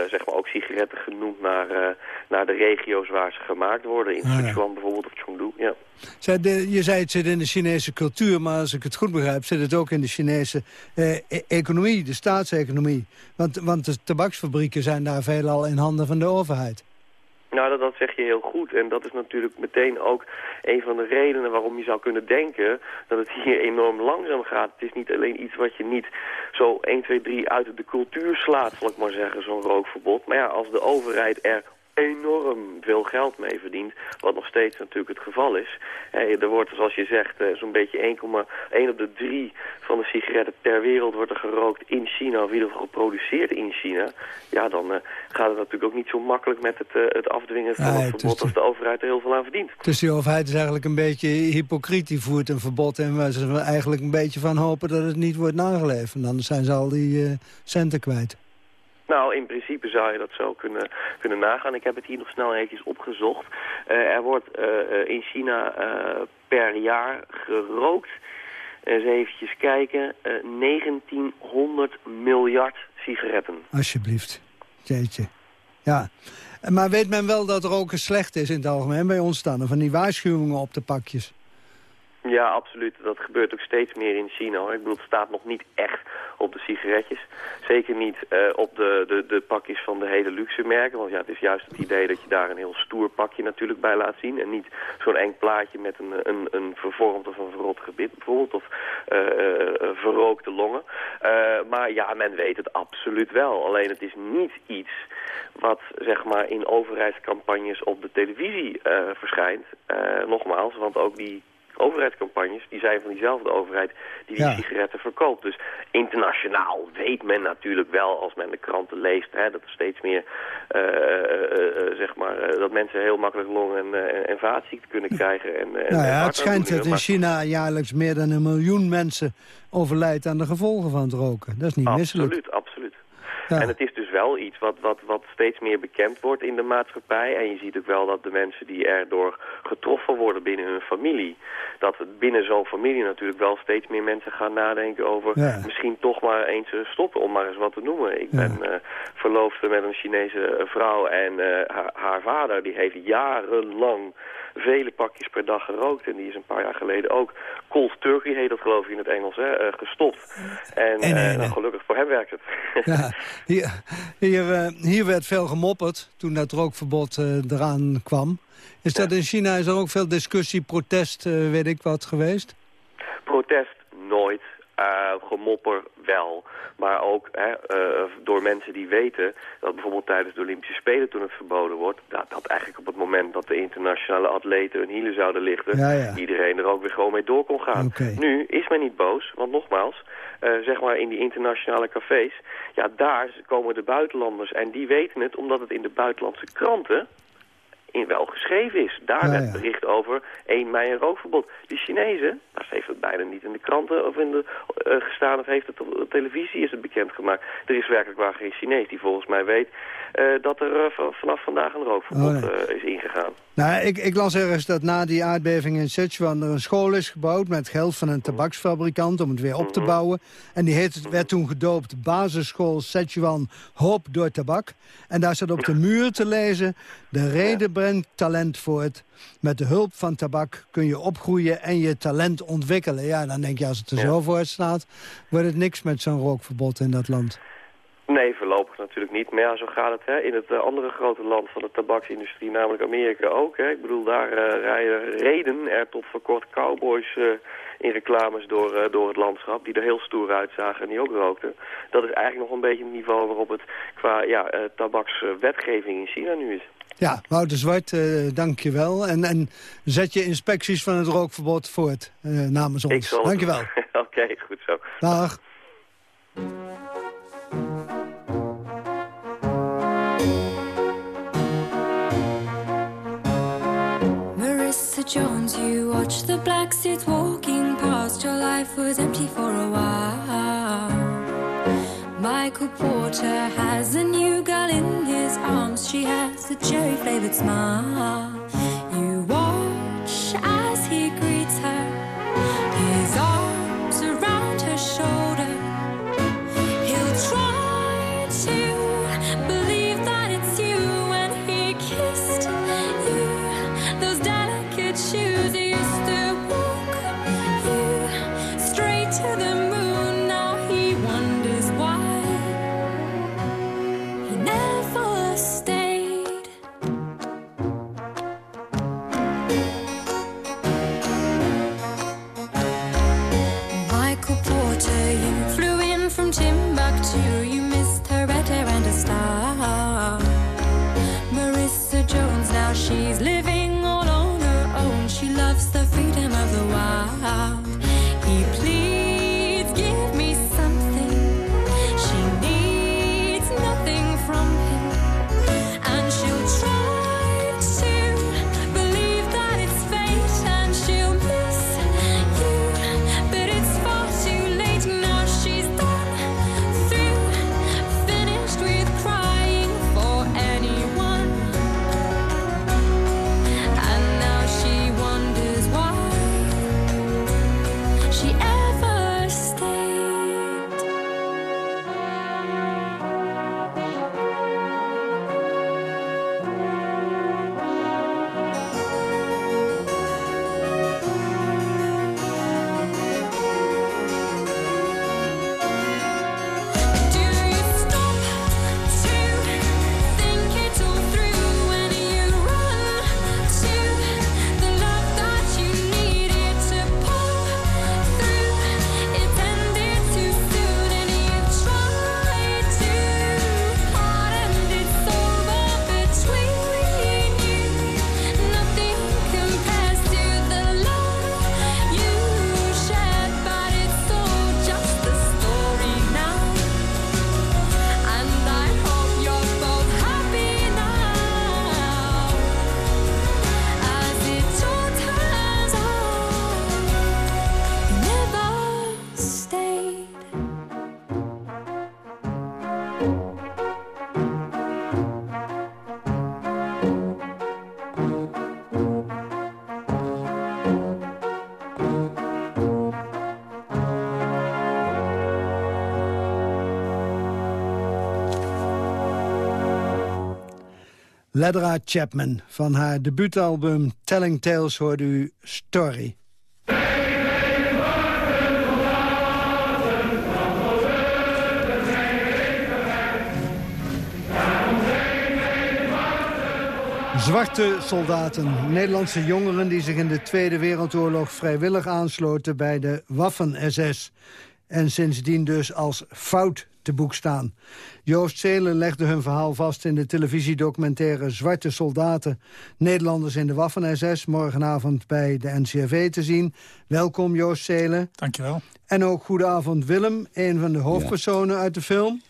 Speaker 16: zeg maar ook sigaretten genoemd naar, naar de regio's waar ze gemaakt worden. In ah, Sichuan ja. bijvoorbeeld of Chengdu, ja.
Speaker 4: Zij, de, je zei het zit in de Chinese cultuur, maar als ik het goed begrijp zit het ook in de Chinese e economie, de staatseconomie. Want, want de tabaksfabrieken zijn daar veelal in handen van de overheid.
Speaker 16: Nou, dat, dat zeg je heel goed. En dat is natuurlijk meteen ook een van de redenen waarom je zou kunnen denken dat het hier enorm langzaam gaat. Het is niet alleen iets wat je niet zo 1, 2, 3 uit de cultuur slaat, zal ik maar zeggen, zo'n rookverbod. Maar ja, als de overheid er enorm veel geld mee verdient, wat nog steeds natuurlijk het geval is. er wordt, zoals je zegt, zo'n beetje 1,1 op de 3 van de sigaretten ter wereld wordt er gerookt in China, of in ieder geval geproduceerd in China. Ja, dan uh, gaat het natuurlijk ook niet zo makkelijk met het, uh, het afdwingen van ja, het verbod als de overheid er heel veel aan verdient.
Speaker 4: Dus die overheid is eigenlijk een beetje hypocriet, die voert een verbod en waar ze eigenlijk een beetje van hopen dat het niet wordt nageleefd. En dan zijn ze al die uh, centen kwijt.
Speaker 16: Nou, in principe zou je dat zo kunnen, kunnen nagaan. Ik heb het hier nog snel eventjes opgezocht. Eh, er wordt eh, eh, in China per jaar gerookt, eens eventjes kijken, 1900 miljard sigaretten.
Speaker 4: Alsjeblieft. Jeetje. Ja. Maar weet men wel dat roken slecht is in het algemeen? Bij ons staan van die waarschuwingen op de pakjes.
Speaker 16: Ja, absoluut. Dat gebeurt ook steeds meer in China. Hoor. Ik bedoel, het staat nog niet echt op de sigaretjes. Zeker niet uh, op de, de, de pakjes van de hele luxe merken. Want ja, het is juist het idee dat je daar een heel stoer pakje natuurlijk bij laat zien. En niet zo'n eng plaatje met een, een, een vervormd of een verrot gebit bijvoorbeeld. Of uh, verrookte longen. maar ja, men weet het absoluut wel. Alleen het is niet iets wat zeg maar in overheidscampagnes op de televisie verschijnt. nogmaals, want ook die overheidscampagnes, die zijn van diezelfde overheid die die sigaretten verkoopt. Dus internationaal weet men natuurlijk wel, als men de kranten leest, hè, dat er steeds meer, uh, uh, zeg maar, dat mensen heel makkelijk long- en, en vaatziekten kunnen krijgen. En,
Speaker 4: nou ja, het schijnt dat in China jaarlijks meer dan een miljoen mensen overlijdt aan de gevolgen van het roken. Dat is niet misselijk.
Speaker 16: Absoluut, En het is dus wel iets wat, wat, wat steeds meer bekend wordt in de maatschappij. En je ziet ook wel dat de mensen die erdoor getroffen worden binnen hun familie... dat binnen zo'n familie natuurlijk wel steeds meer mensen gaan nadenken over... misschien toch maar eens stoppen, om maar eens wat te noemen. Ik ben uh, verloofd met een Chinese vrouw en uh, haar, haar vader die heeft jarenlang vele pakjes per dag gerookt. En die is een paar jaar geleden ook cold turkey, heet dat geloof ik in het Engels, hè, gestopt. En, en uh, nou, gelukkig voor hem werkt het.
Speaker 4: Ja, hier, hier, uh, hier werd veel gemopperd toen dat rookverbod eraan kwam. Is dat in China, is er ook veel discussie, protest, weet ik wat, geweest?
Speaker 16: Protest nooit. gemopper wel. Maar ook hè, uh, door mensen die weten dat bijvoorbeeld tijdens de Olympische Spelen toen het verboden wordt... dat, dat eigenlijk op het moment dat de internationale atleten hun hielen zouden lichten... iedereen er ook weer gewoon mee door kon gaan. Nu is men niet boos, want nogmaals, uh, zeg maar in die internationale cafés... ja, daar komen de buitenlanders en die weten het omdat het in de buitenlandse kranten in wel geschreven is. Daar werd bericht over 1 mei een rookverbod. Die Chinezen, daar heeft het bijna niet in de kranten of in de, uh, gestaan of heeft het op de televisie is het bekendgemaakt. Er is werkelijk waar geen Chinees die volgens mij weet uh, dat er uh, vanaf vandaag een rookverbod oh, is ingegaan.
Speaker 4: Nou, ik, ik las ergens dat na die aardbeving in Sichuan er een school is gebouwd met geld van een tabaksfabrikant om het weer op te mhm. bouwen. En die heet, werd toen gedoopt Basisschool Sichuan Hoop door Tabak. En daar staat op de muur te lezen, de reden brengt talent voort. Met de hulp van tabak kun je opgroeien en je talent ontwikkelen. Ja, dan denk je als het er zo voor staat, wordt het niks met zo'n rookverbod in dat land.
Speaker 16: Nee, voorlopig natuurlijk niet. Maar ja, zo gaat het hè. in het uh, andere grote land van de tabaksindustrie, namelijk Amerika ook. Hè. Ik bedoel, daar uh, rijden, reden er tot voor kort cowboys uh, in reclames door, door het landschap... die er heel stoer uitzagen en die ook rookten. Dat is eigenlijk nog een beetje het niveau waarop het qua ja, tabakswetgeving in China nu is.
Speaker 4: Ja, Wouter Zwart, uh, dank je wel. En, en zet je inspecties van het rookverbod voort uh, namens ons. Dank je wel.
Speaker 16: Oké, okay, goed zo.
Speaker 4: Dag.
Speaker 17: Marissa Jones, you watch the black walking past. Your life was empty for a while. Michael Porter has a new girl in his arms. She has a cherry flavored smile.
Speaker 4: Ledra Chapman. Van haar debuutalbum Telling Tales hoorde u Story. Zwarte soldaten, Nederlandse jongeren die zich in de Tweede Wereldoorlog vrijwillig aansloten bij de Waffen-SS. En sindsdien dus als fout te boek staan. Joost Zelen legde hun verhaal vast in de televisiedocumentaire Zwarte Soldaten. Nederlanders in de Waffen-SS, morgenavond bij de NCRV te zien. Welkom Joost Zelen.
Speaker 18: Dankjewel.
Speaker 4: En ook goedenavond Willem, een van de hoofdpersonen uit de film.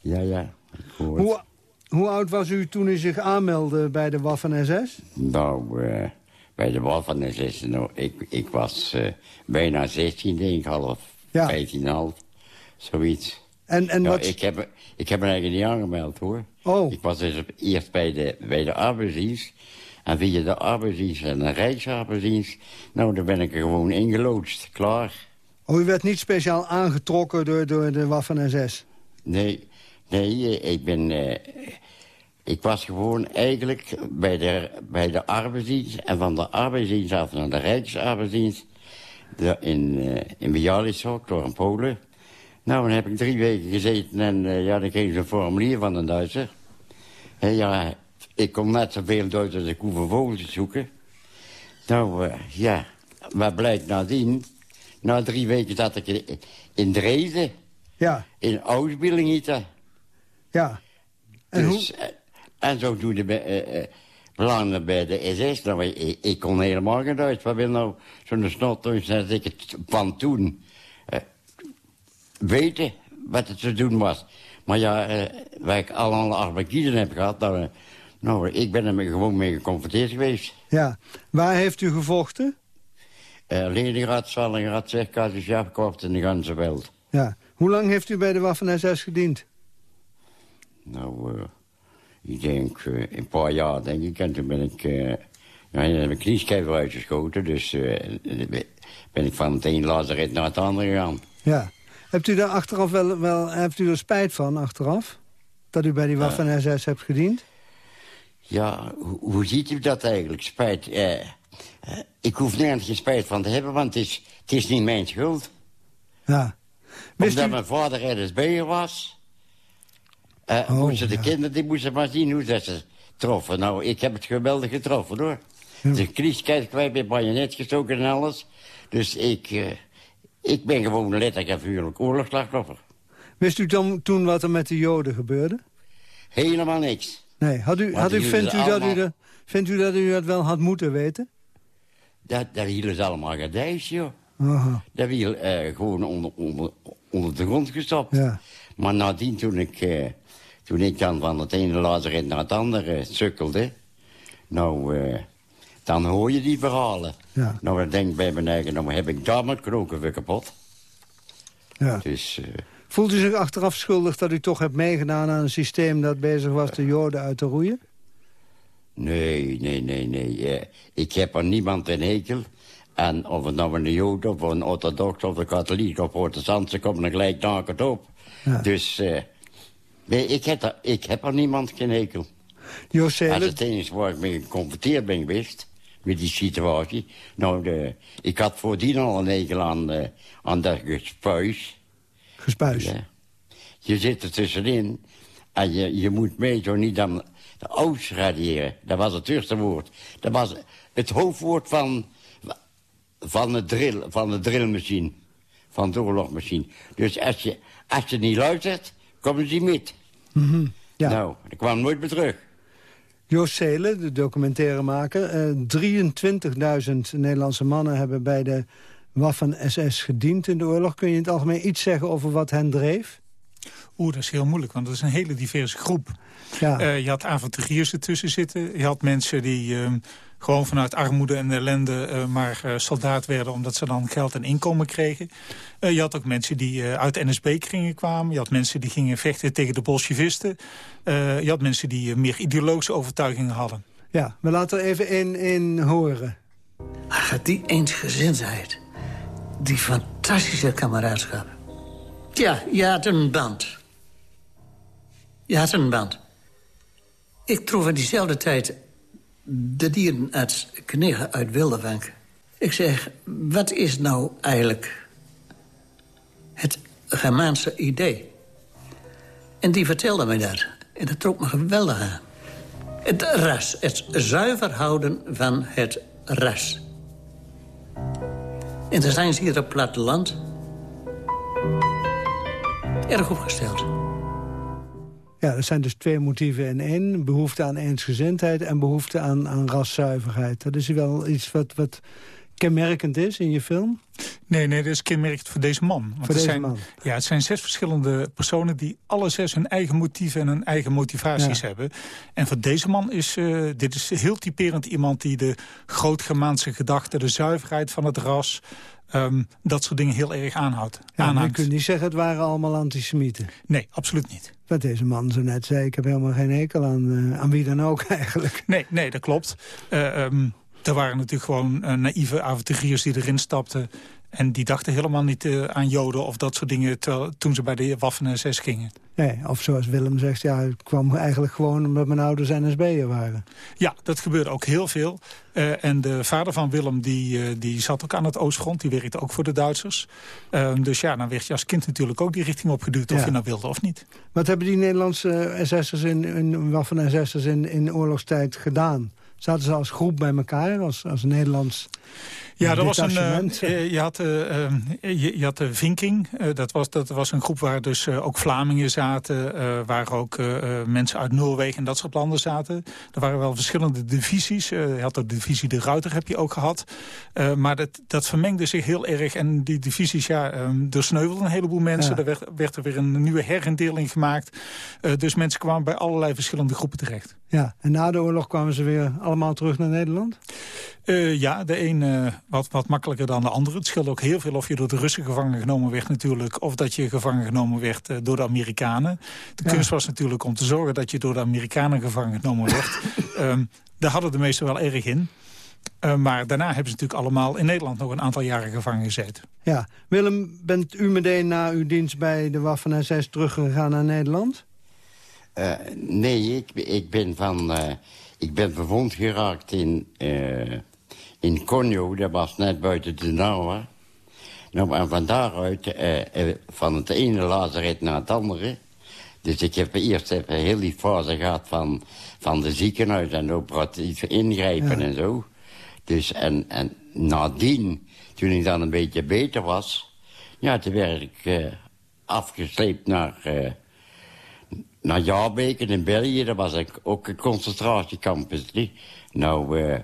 Speaker 19: Ja, ja.
Speaker 4: Hoe, hoe oud was u toen u zich aanmeldde bij de Waffen-SS?
Speaker 19: Nou, uh, bij de Waffen-SS, nou, ik, ik was uh, bijna 16, denk ik, half,
Speaker 4: Ja.
Speaker 19: 15, half, zoiets.
Speaker 4: En, en
Speaker 19: Ja,
Speaker 4: wat...
Speaker 19: ik, heb, ik heb me eigenlijk niet aangemeld, hoor.
Speaker 4: Oh.
Speaker 19: Ik was dus eerst bij de, bij de arbeidsdienst. En via de arbeidsdienst en de rijksarbeidsdienst... nou, daar ben ik er gewoon ingeloodst, klaar.
Speaker 4: Oh, u werd niet speciaal aangetrokken door, door de Waffen-SS?
Speaker 19: Nee, nee, eh, ik ben... eh, ik was gewoon eigenlijk bij de, bij de arbeidsdienst... en van de arbeidsdienst af naar de rijksarbeidsdienst... de- in, eh in Bialystok, door een Polen. Nou, dan heb ik drie weken gezeten en eh, ja, dan kreeg ik een formulier van een Duitser. Ja, ik kon net zoveel Duits als ik hoef vervolgens zoeken. Nou, eh, ja, wat blijkt nadien? Na drie weken zat ik in, Dresden.
Speaker 4: Ja.
Speaker 19: In Ausbildung.
Speaker 4: Ja. En
Speaker 19: dus, eh, En zo doe je belangen bij de SS. Nou, ik, ik kon helemaal geen Duits. Wat wil nou zo'n snotneus dat ik het van toen weten wat het te doen was. Maar ja, eh, waar ik allemaal arbeidsgieden heb gehad... Eh, nou, ik ben er gewoon mee geconfronteerd geweest.
Speaker 4: Ja. Waar heeft u gevochten?
Speaker 19: Uh, Leningrad, Stalingrad, Zerkazis, Sjafkort en de ganse wereld.
Speaker 4: Ja. Hoe lang heeft u bij de Waffen-SS gediend?
Speaker 19: Nou, ik denk een paar jaar, denk ik. En toen ben ik... dan heb ik knieschijver uitgeschoten. Dus ben ik van het een lazaret naar het andere gegaan.
Speaker 4: Ja. Hebt u daar achteraf wel, wel hebt u er spijt van, achteraf? Dat u bij die Waffen-SS hebt gediend?
Speaker 19: Ja, ho- hoe ziet u dat eigenlijk? Spijt. eh, eh, ik hoef nergens geen spijt van te hebben, want het is, het is niet mijn schuld.
Speaker 4: Ja.
Speaker 19: Omdat mijn vader RSB'er was. eh moesten de kinderen die moesten maar zien hoe dat ze troffen. Nou, ik heb het geweldig getroffen, hoor. De krieskijt kwijt met bajonet gestoken en alles. Dus ik, eh, ik ben gewoon letterlijk en vuurlijk oorlogsslachtoffer.
Speaker 4: Wist u dan toen wat er met de Joden gebeurde?
Speaker 19: Helemaal niks.
Speaker 4: Nee. Had u, had u, vindt, u dat u de, vindt u dat u dat wel had moeten weten?
Speaker 19: Dat, daar hielden ze allemaal gadijs, joh.
Speaker 4: Aha.
Speaker 19: Dat wiel eh, gewoon onder, onder, onder de grond gestopt.
Speaker 4: Ja.
Speaker 19: Maar nadien, toen ik, eh, toen ik dan van het ene lazaret naar het andere sukkelde... nou, eh, dan hoor je die verhalen.
Speaker 4: Ja.
Speaker 19: Nou, dan denk ik bij mijn eigen, nou heb ik daar mijn knoken weer kapot.
Speaker 4: Ja.
Speaker 19: Dus, eh,
Speaker 4: Voelt u zich achteraf schuldig dat u toch hebt meegedaan aan een systeem... dat bezig was de Joden uit te roeien?
Speaker 19: nee, nee, nee, nee. eh, ik heb aan niemand een hekel. En of het nou een jood of een orthodox of een katholiek of protestant... ze komen er gelijk nakend op. Dus, eh, nee, ik heb, er, ik heb aan niemand geen hekel. Als het enige waar ik mee geconfronteerd ben geweest... met die situatie... nou, de, ik had voordien al een hekel aan, eh, aan dat gespuis.
Speaker 4: gespuis.
Speaker 19: Ja. Je zit er tussenin en je, je moet mee zo niet aan de oost radiëren. Dat was het eerste woord. Dat was het hoofdwoord van, van, de, drill, van de drillmachine. Van de oorlogmachine. Dus als je, als je niet luistert, komen ze niet.
Speaker 4: Mhm. Ja.
Speaker 19: Nou, ik kwam nooit meer terug.
Speaker 4: Joost Zelen, de documentairemaker. eh 23.000 Nederlandse mannen hebben bij de Waffen-SS gediend in de oorlog. Kun je in het algemeen iets zeggen over wat hen dreef?
Speaker 18: Oeh, dat is heel moeilijk, want dat is een hele diverse groep.
Speaker 4: Ja.
Speaker 18: Eh, je had avonturiers ertussen zitten. Je had mensen die eh, gewoon vanuit armoede en ellende eh, maar eh, soldaat werden... omdat ze dan geld en inkomen kregen. Eh, je had ook mensen die eh, uit NSB-kringen kwamen. Je had mensen die gingen vechten tegen de Bolsjevisten. Eh, je had mensen die meer ideologische overtuigingen hadden.
Speaker 4: Ja, we laten er even één in horen.
Speaker 20: Ach, die eensgezindheid. Die fantastische kameraadschap. Ja, je had een band. Je had een band. Ik trof in diezelfde tijd de dierenarts Knigge uit Wildervank. Ik zeg, wat is nou eigenlijk het Germaanse idee? En die vertelde mij dat. En dat trok me geweldig aan. Het ras, het zuiver houden van het ras. En daar zijn ze hier op het platteland erg opgesteld.
Speaker 4: Ja, er zijn dus twee motieven in één. Behoefte aan eensgezindheid en behoefte aan, aan raszuiverheid. Dat is wel iets wat, wat kenmerkend is in je film?
Speaker 18: Nee, nee, dat is kenmerkend voor deze man. Want
Speaker 4: Voor
Speaker 18: het
Speaker 4: deze
Speaker 18: zijn,
Speaker 4: man.
Speaker 18: Ja, het zijn zes verschillende personen... die alle zes hun eigen motieven en hun eigen motivaties
Speaker 4: Ja.
Speaker 18: hebben. En voor deze man is eh, dit is heel typerend iemand... die de groot-Germaanse gedachte, de zuiverheid van het ras... ehm, dat soort dingen heel erg aanhoudt.
Speaker 4: Ja, je kunt niet zeggen het waren allemaal antisemieten.
Speaker 18: Nee, absoluut niet.
Speaker 4: Wat deze man zo net zei, ik heb helemaal geen hekel aan, eh, aan wie dan ook eigenlijk.
Speaker 18: Nee, nee dat klopt. Eh, ehm, er waren natuurlijk gewoon eh, naïeve avonturiers die erin stapten... en die dachten helemaal niet eh, aan joden of dat soort dingen... terwijl- toen ze bij de Waffen-SS gingen.
Speaker 4: Nee, of zoals Willem zegt, ja, het kwam eigenlijk gewoon omdat mijn ouders NSB'er waren.
Speaker 18: Ja, dat gebeurde ook heel veel. Eh, en de vader van Willem die, eh, die zat ook aan het Oostfront. Die werkte ook voor de Duitsers. Ehm, dus ja, dan werd je als kind natuurlijk ook die richting opgeduwd... of
Speaker 4: Ja.
Speaker 18: je nou wilde of niet.
Speaker 4: Wat hebben die Nederlandse SS'ers in, in Waffen-SS'ers in, in oorlogstijd gedaan? Zaten ze als groep bij elkaar, als, als Nederlands
Speaker 18: Ja, dat was een, eh, eh, je, had, eh, je, je had de Vinking. Dat, was, dat was een groep waar dus ook Vlamingen zaten. waar ook mensen uit Noorwegen en dat soort landen zaten. Er waren wel verschillende divisies. Je had de divisie De Ruiter heb je ook gehad. Eh, maar dat, dat vermengde zich heel erg. En die divisies, ja, ehm, er sneuvelden een heleboel mensen.
Speaker 4: Ja.
Speaker 18: Er werd, werd er weer een nieuwe herindeling gemaakt. Dus mensen kwamen bij allerlei verschillende groepen terecht.
Speaker 4: Ja, en na de oorlog kwamen ze weer allemaal terug naar Nederland?
Speaker 18: Eh, ja, de een eh, wat, wat makkelijker dan de andere. Het scheelde ook heel veel of je door de Russen gevangen genomen werd natuurlijk... of dat je gevangen genomen werd eh, door de Amerikanen. De
Speaker 4: Ja.
Speaker 18: kunst was natuurlijk om te zorgen dat je door de Amerikanen gevangen genomen werd. Ehm, daar hadden de meesten wel erg in. Eh, maar daarna hebben ze natuurlijk allemaal in Nederland nog een aantal jaren gevangen gezeten.
Speaker 4: Ja. Willem, bent u meteen na uw dienst bij de Waffen-SS teruggegaan naar Nederland?
Speaker 19: Eh, nee, ik, ik ben van... eh, ik ben verwond geraakt in, eh in Conjo. Dat was net buiten de Nauwa. Nou, en van daaruit, eh, eh, van het ene lazaret naar het andere... Dus ik heb eerst even heel die fase gehad van, van de ziekenhuis... en operatief ingrijpen
Speaker 4: Ja.
Speaker 19: en zo. Dus, en, en nadien, toen ik dan een beetje beter was... ja, toen werd ik eh, afgesleept naar... eh, naar Jaarbeken in België, dat was ook- ook een concentratiekamp. Nou, eh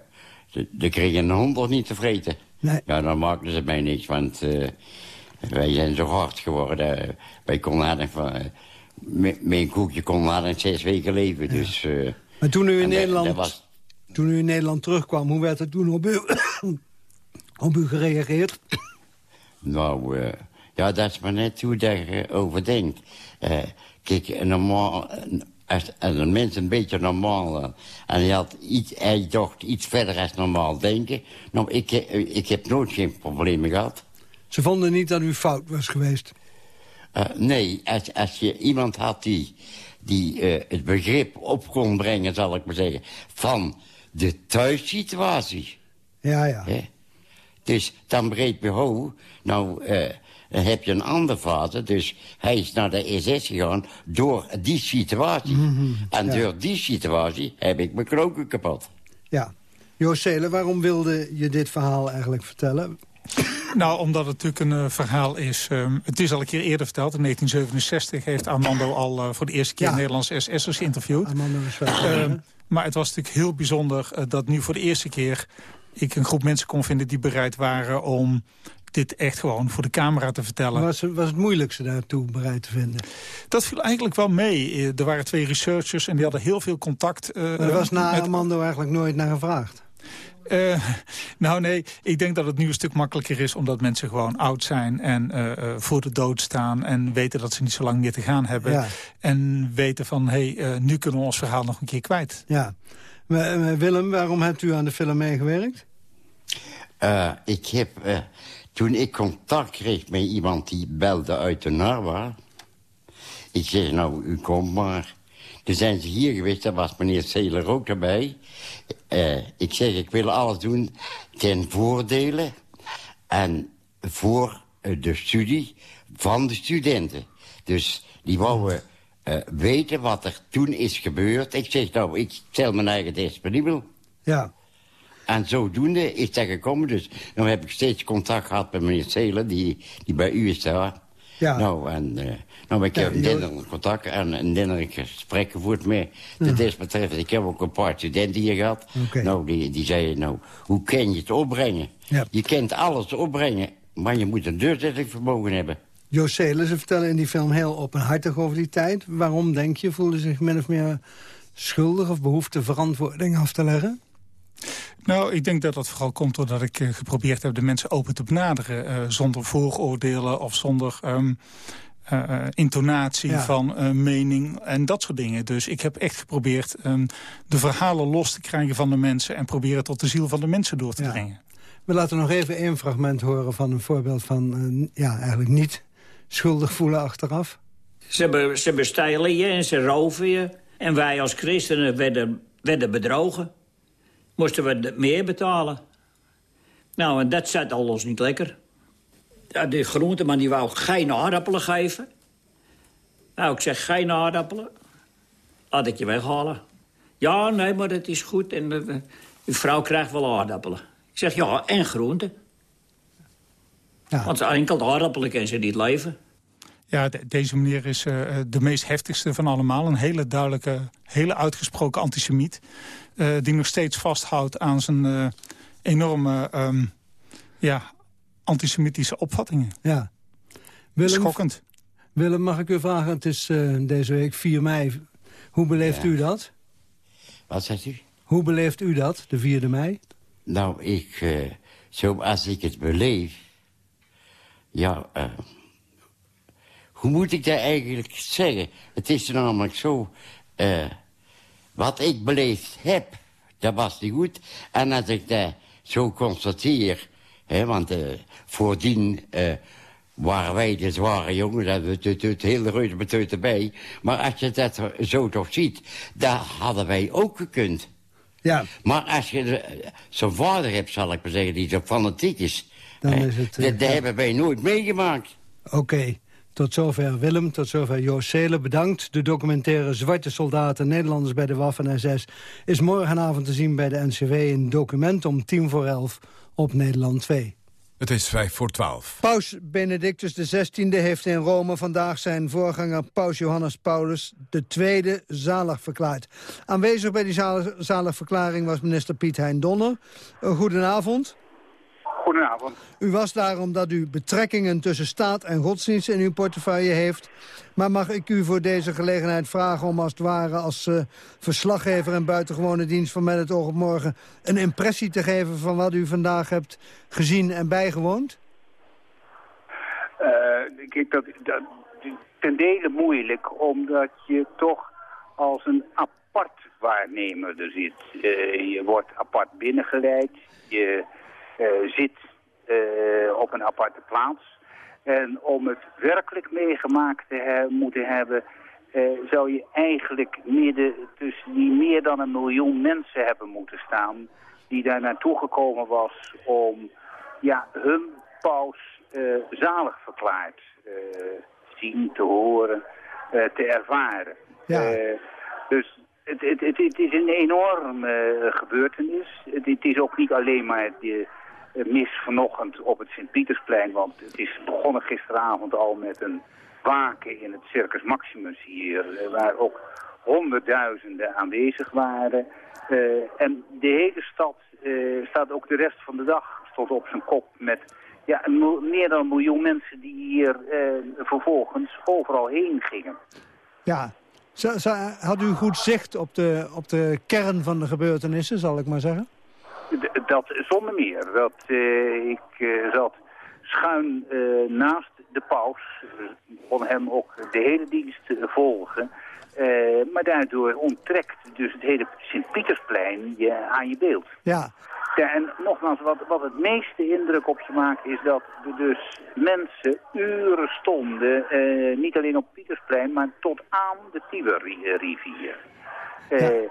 Speaker 19: de, de kregen een hond nog niet te vreten.
Speaker 4: Nee.
Speaker 19: Ja, dan maakten ze mij niks, want eh, wij zijn zo hard geworden. Wij konden van... eh, een koekje kon eigenlijk zes weken leven, dus... eh,
Speaker 4: Maar toen u in
Speaker 19: dat-
Speaker 4: Nederland,
Speaker 19: dat was-
Speaker 4: toen u in Nederland terugkwam, hoe werd er toen op u, op u gereageerd?
Speaker 19: Nou, eh, ja, dat is maar net hoe je over denkt. Kijk, een normaal, als, als een mens een beetje normaal... eh, en hij, had iets, hij dacht iets verder als normaal denken... Nou, ik, eh, ik heb nooit geen problemen gehad.
Speaker 4: Ze vonden niet dat u fout was geweest.
Speaker 19: Eh, nee, als, als je iemand had die, die het begrip op kon brengen, zal ik maar zeggen... van de thuissituatie...
Speaker 4: Ja, ja.
Speaker 19: Hè? Dus dan begreep je, nou heb je een andere fase. Dus hij is naar de SS gegaan door die situatie. en
Speaker 4: ja.
Speaker 19: door die situatie heb ik mijn knoken kapot.
Speaker 4: Ja. Joost waarom wilde je dit verhaal eigenlijk vertellen?
Speaker 18: Nou, omdat het natuurlijk een eh, verhaal is... ehm, het is al een keer eerder verteld. In 1967 heeft Armando al eh, voor de eerste keer
Speaker 4: Ja.
Speaker 18: Nederlandse SS'ers geïnterviewd.
Speaker 4: Armando is wel-
Speaker 18: Ehm, maar het was natuurlijk heel bijzonder eh, dat nu voor de eerste keer... ik een groep mensen kon vinden die bereid waren om dit echt gewoon voor de camera te vertellen.
Speaker 4: Was, was het moeilijkste daartoe bereid te vinden?
Speaker 18: Dat viel eigenlijk wel mee. Eh, Er waren twee researchers en die hadden heel veel contact. eh,
Speaker 4: Maar er was na
Speaker 18: met-
Speaker 4: Armando eigenlijk nooit naar gevraagd.
Speaker 18: Eh, nou nee, ik denk dat het nu een stuk makkelijker is... omdat mensen gewoon oud zijn en eh, eh, voor de dood staan... en weten dat ze niet zo lang meer te gaan hebben.
Speaker 4: Ja.
Speaker 18: En weten van, hé, hey, eh, nu kunnen we ons verhaal nog een keer kwijt.
Speaker 4: Ja. Willem, waarom hebt u aan de film meegewerkt?
Speaker 19: Eh, ik heb, eh, toen ik contact kreeg met iemand die belde uit de Narwa... ik zeg, nou, u komt maar. Toen zijn ze hier geweest, daar was meneer Seeler ook erbij. Eh, ik zeg, ik wil alles doen ten voordele en voor eh, de studie van de studenten. Dus die wouden eh, weten wat er toen is gebeurd. Ik zeg, nou, ik stel mijn eigen disponibel.
Speaker 4: Ja.
Speaker 19: En zodoende is dat gekomen. Dus nu heb ik steeds contact gehad met meneer Seelen, die, die bij u is daar.
Speaker 4: Ja.
Speaker 19: Nou, en uh, nou, ik heb
Speaker 4: Ja,
Speaker 19: een contact en een gesprek gevoerd met de
Speaker 4: Ja.
Speaker 19: desbetreffende. Ik heb ook een paar studenten hier gehad. Nou, die, die zeiden, nou, hoe kan je het opbrengen?
Speaker 4: Ja.
Speaker 19: Je kent alles opbrengen, maar je moet een doorzettingsvermogen hebben.
Speaker 4: Joost Seelen, ze vertellen in die film heel openhartig over die tijd. Waarom, denk je, voelde zich min of meer schuldig... of behoefte verantwoording af te leggen?
Speaker 18: Nou, ik denk dat dat vooral komt doordat ik eh, geprobeerd heb de mensen open te benaderen. eh, zonder vooroordelen of zonder ehm, eh, eh, intonatie
Speaker 4: Ja.
Speaker 18: van eh, mening en dat soort dingen. Dus ik heb echt geprobeerd ehm, de verhalen los te krijgen van de mensen... en proberen tot de ziel van de mensen door te
Speaker 4: Ja.
Speaker 18: brengen.
Speaker 4: We laten nog even één fragment horen van een voorbeeld van... ja, eigenlijk niet schuldig voelen achteraf.
Speaker 21: Ze, be, ze bestijlen je en ze roven je. En wij als christenen werden, werden bedrogen. Moesten we meer betalen. Nou, en dat zat alles niet lekker. Ja, de groenteman die wou geen aardappelen geven. Nou, ik zeg geen aardappelen. Laat ik je weghalen. Ja, nee, maar het is goed. En eh, uw vrouw krijgt wel aardappelen. Ik zeg, ja, en groenten. Want enkel aardappelen kan ze niet leven.
Speaker 18: Ja, de- deze meneer is eh, eh, de meest heftigste van allemaal. Een hele duidelijke, hele uitgesproken antisemiet. Eh, die nog steeds vasthoudt aan zijn eh, enorme ehm, ja, antisemitische opvattingen.
Speaker 4: Ja. Willem,
Speaker 18: Schokkend.
Speaker 4: Willem, mag ik u vragen, het is eh, deze week 4 mei. Hoe beleeft
Speaker 19: Ja.
Speaker 4: u dat?
Speaker 19: Wat zegt u?
Speaker 4: Hoe beleeft u dat, de 4e mei?
Speaker 19: Nou, ik, eh, zoals ik het beleef... Ja, eh, hoe moet ik dat eigenlijk zeggen? Het is namelijk zo... eh, wat ik beleefd heb, dat was niet goed. En als ik dat zo constateer... Hè, want eh, voordien eh, waren wij de zware jongens... dat we het, het, hele reutebeteut erbij. Maar als je dat zo toch ziet, dat hadden wij ook gekund.
Speaker 4: Ja.
Speaker 19: Maar als je de- zo'n vader hebt, zal ik maar zeggen, die zo fanatiek is...
Speaker 4: Dan
Speaker 19: hè,
Speaker 4: is het, eh,
Speaker 19: dat, dat
Speaker 4: ja.
Speaker 19: hebben wij nooit meegemaakt.
Speaker 4: Oké, tot zover Willem, tot zover Joost Seelen. Bedankt. De documentaire Zwarte Soldaten Nederlanders bij de Waffen-SS... is morgenavond te zien bij de NCW in document om tien voor elf op Nederland 2.
Speaker 2: Het is vijf voor twaalf.
Speaker 4: Paus Benedictus XVI heeft in Rome vandaag zijn voorganger Paus Johannes Paulus II zalig verklaard. Aanwezig bij die zalig, zaligverklaring was minister Piet Hein Donner. Uh, goedenavond.
Speaker 22: Goedenavond.
Speaker 4: U was daar omdat u betrekkingen tussen staat en godsdienst in uw portefeuille heeft. Maar mag ik u voor deze gelegenheid vragen om als het ware als eh, verslaggever en buitengewone dienst van Met het oog op morgen een impressie te geven van wat u vandaag hebt gezien en bijgewoond?
Speaker 22: Eh, kijk, dat, dat ten dele moeilijk, omdat je toch als een apart waarnemer er zit. Eh, je wordt apart binnengeleid, je zit eh, op een aparte plaats. En om het werkelijk meegemaakt te he- moeten hebben, eh, zou je eigenlijk midden tussen die meer dan een miljoen mensen hebben moeten staan, die daar naartoe gekomen was om ja, hun paus eh, zalig verklaard eh, zien, te horen, eh, te ervaren. Eh, dus het, het, het, het is een enorme eh, gebeurtenis. Het, is ook niet alleen maar de eh, mis vanochtend op het Sint-Pietersplein, want het is begonnen gisteravond al met een waken in het Circus Maximus hier, eh, waar ook honderdduizenden aanwezig waren. Eh, en de hele stad eh, staat ook de rest van de dag stond op zijn kop met ja, meer dan een miljoen mensen die hier eh, vervolgens overal heen gingen.
Speaker 4: Ja. Had u goed zicht op de, op de kern van de gebeurtenissen, zal ik maar zeggen?
Speaker 22: Dat zonder meer. Dat, eh, ik eh, zat schuin eh, naast de paus. Ik kon hem ook de hele dienst volgen. Maar daardoor onttrekt dus het hele Sint-Pietersplein je aan je beeld.
Speaker 4: Ja.
Speaker 22: Ja, en nogmaals, wat, wat het meeste indruk op je maakt is dat er dus mensen uren stonden, niet alleen op Pietersplein, maar tot aan de Tiberrivier. Eh,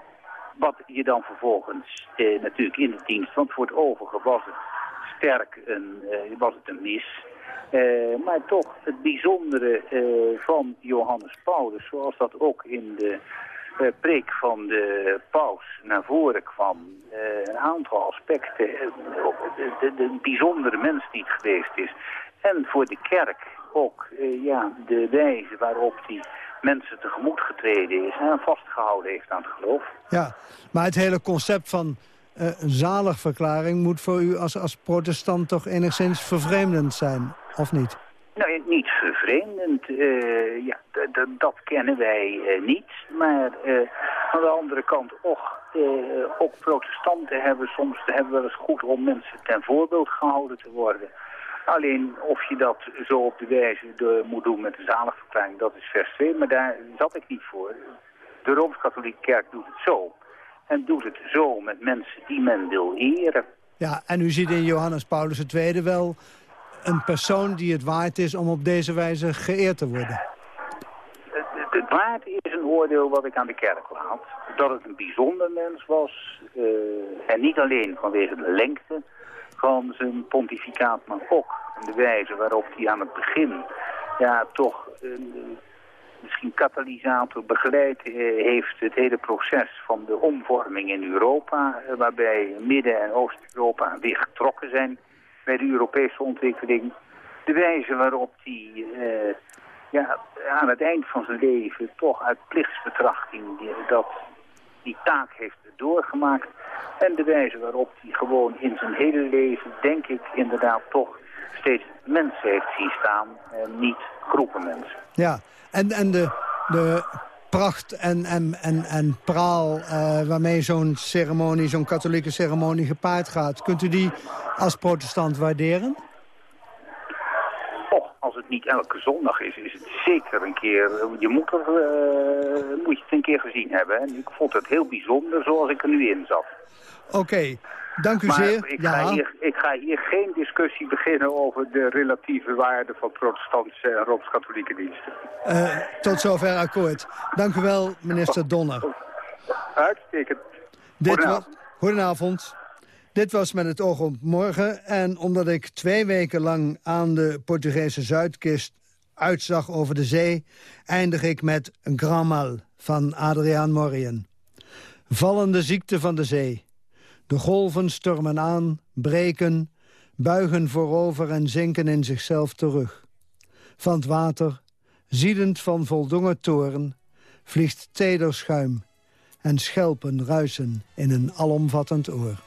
Speaker 22: Wat je dan vervolgens eh, natuurlijk in de dienst, want voor het overige was het sterk een, eh, was het een mis. Eh, maar toch het bijzondere eh, van Johannes Paulus, zoals dat ook in de preek van de paus naar voren kwam. Een aantal aspecten, de, de, de bijzondere mens die het geweest is. En voor de kerk ook ja, de wijze waarop die mensen tegemoet getreden is en vastgehouden heeft aan het geloof.
Speaker 4: Ja, maar het hele concept van eh, een zaligverklaring... moet voor u als, als protestant toch enigszins vervreemdend zijn, of niet?
Speaker 22: Nou, niet vervreemdend. eh, ja, dat kennen wij eh, niet. Maar aan de andere kant, och, ook protestanten hebben soms hebben wel eens goed om mensen ten voorbeeld gehouden te worden. Alleen of je dat zo op de wijze de, moet doen met de zaligverklaring, dat is vers 2. Maar daar zat ik niet voor. De Rooms-Katholieke Kerk doet het zo. En doet het zo met mensen die men wil eren.
Speaker 4: Ja, en u ziet in Johannes Paulus II wel een persoon die het waard is... om op deze wijze geëerd te worden.
Speaker 22: Het, het waard is een oordeel wat ik aan de kerk laat. Dat het een bijzonder mens was. eh, en niet alleen vanwege de lengte van zijn pontificaat, maar ook de wijze waarop hij aan het begin ja, toch een, misschien katalysator begeleid eh, heeft het hele proces van de omvorming in Europa, eh, waarbij Midden- en Oost-Europa weer getrokken zijn bij de Europese ontwikkeling. De wijze waarop hij eh, ja, aan het eind van zijn leven toch uit plichtsbetrachting die, dat, die taak heeft doorgemaakt. En de wijze waarop hij gewoon in zijn hele leven, denk ik, inderdaad toch steeds mensen heeft zien staan en niet groepen mensen.
Speaker 4: Ja, en, en de, de pracht en, en, en, en praal eh, waarmee zo'n ceremonie, zo'n katholieke ceremonie gepaard gaat... kunt u die als protestant waarderen?
Speaker 22: Het niet elke zondag is, is het zeker een keer... Je moet, er, eh, moet je het een keer gezien hebben. En ik vond het heel bijzonder zoals ik er nu in zat.
Speaker 4: Oké, dank u
Speaker 22: maar
Speaker 4: zeer.
Speaker 22: Ik,
Speaker 4: ja.
Speaker 22: ga hier, ik ga hier geen discussie beginnen over de relatieve waarde van protestantse en rooms-katholieke diensten.
Speaker 4: Eh, tot zover akkoord. Dank u wel, minister Donner.
Speaker 22: Uitstekend.
Speaker 4: Dit
Speaker 22: Goedenavond.
Speaker 4: was, goedenavond. Dit was met het oog op morgen. En omdat ik twee weken lang aan de Portugese Zuidkist uitzag over de zee... eindig ik met Grand Mal van Adriaan Morien. Vallende ziekte van de zee. De golven stormen aan, breken, buigen voorover en zinken in zichzelf terug. Van het water, ziedend van voldongen toren, vliegt teder schuim en schelpen ruisen in een alomvattend oor.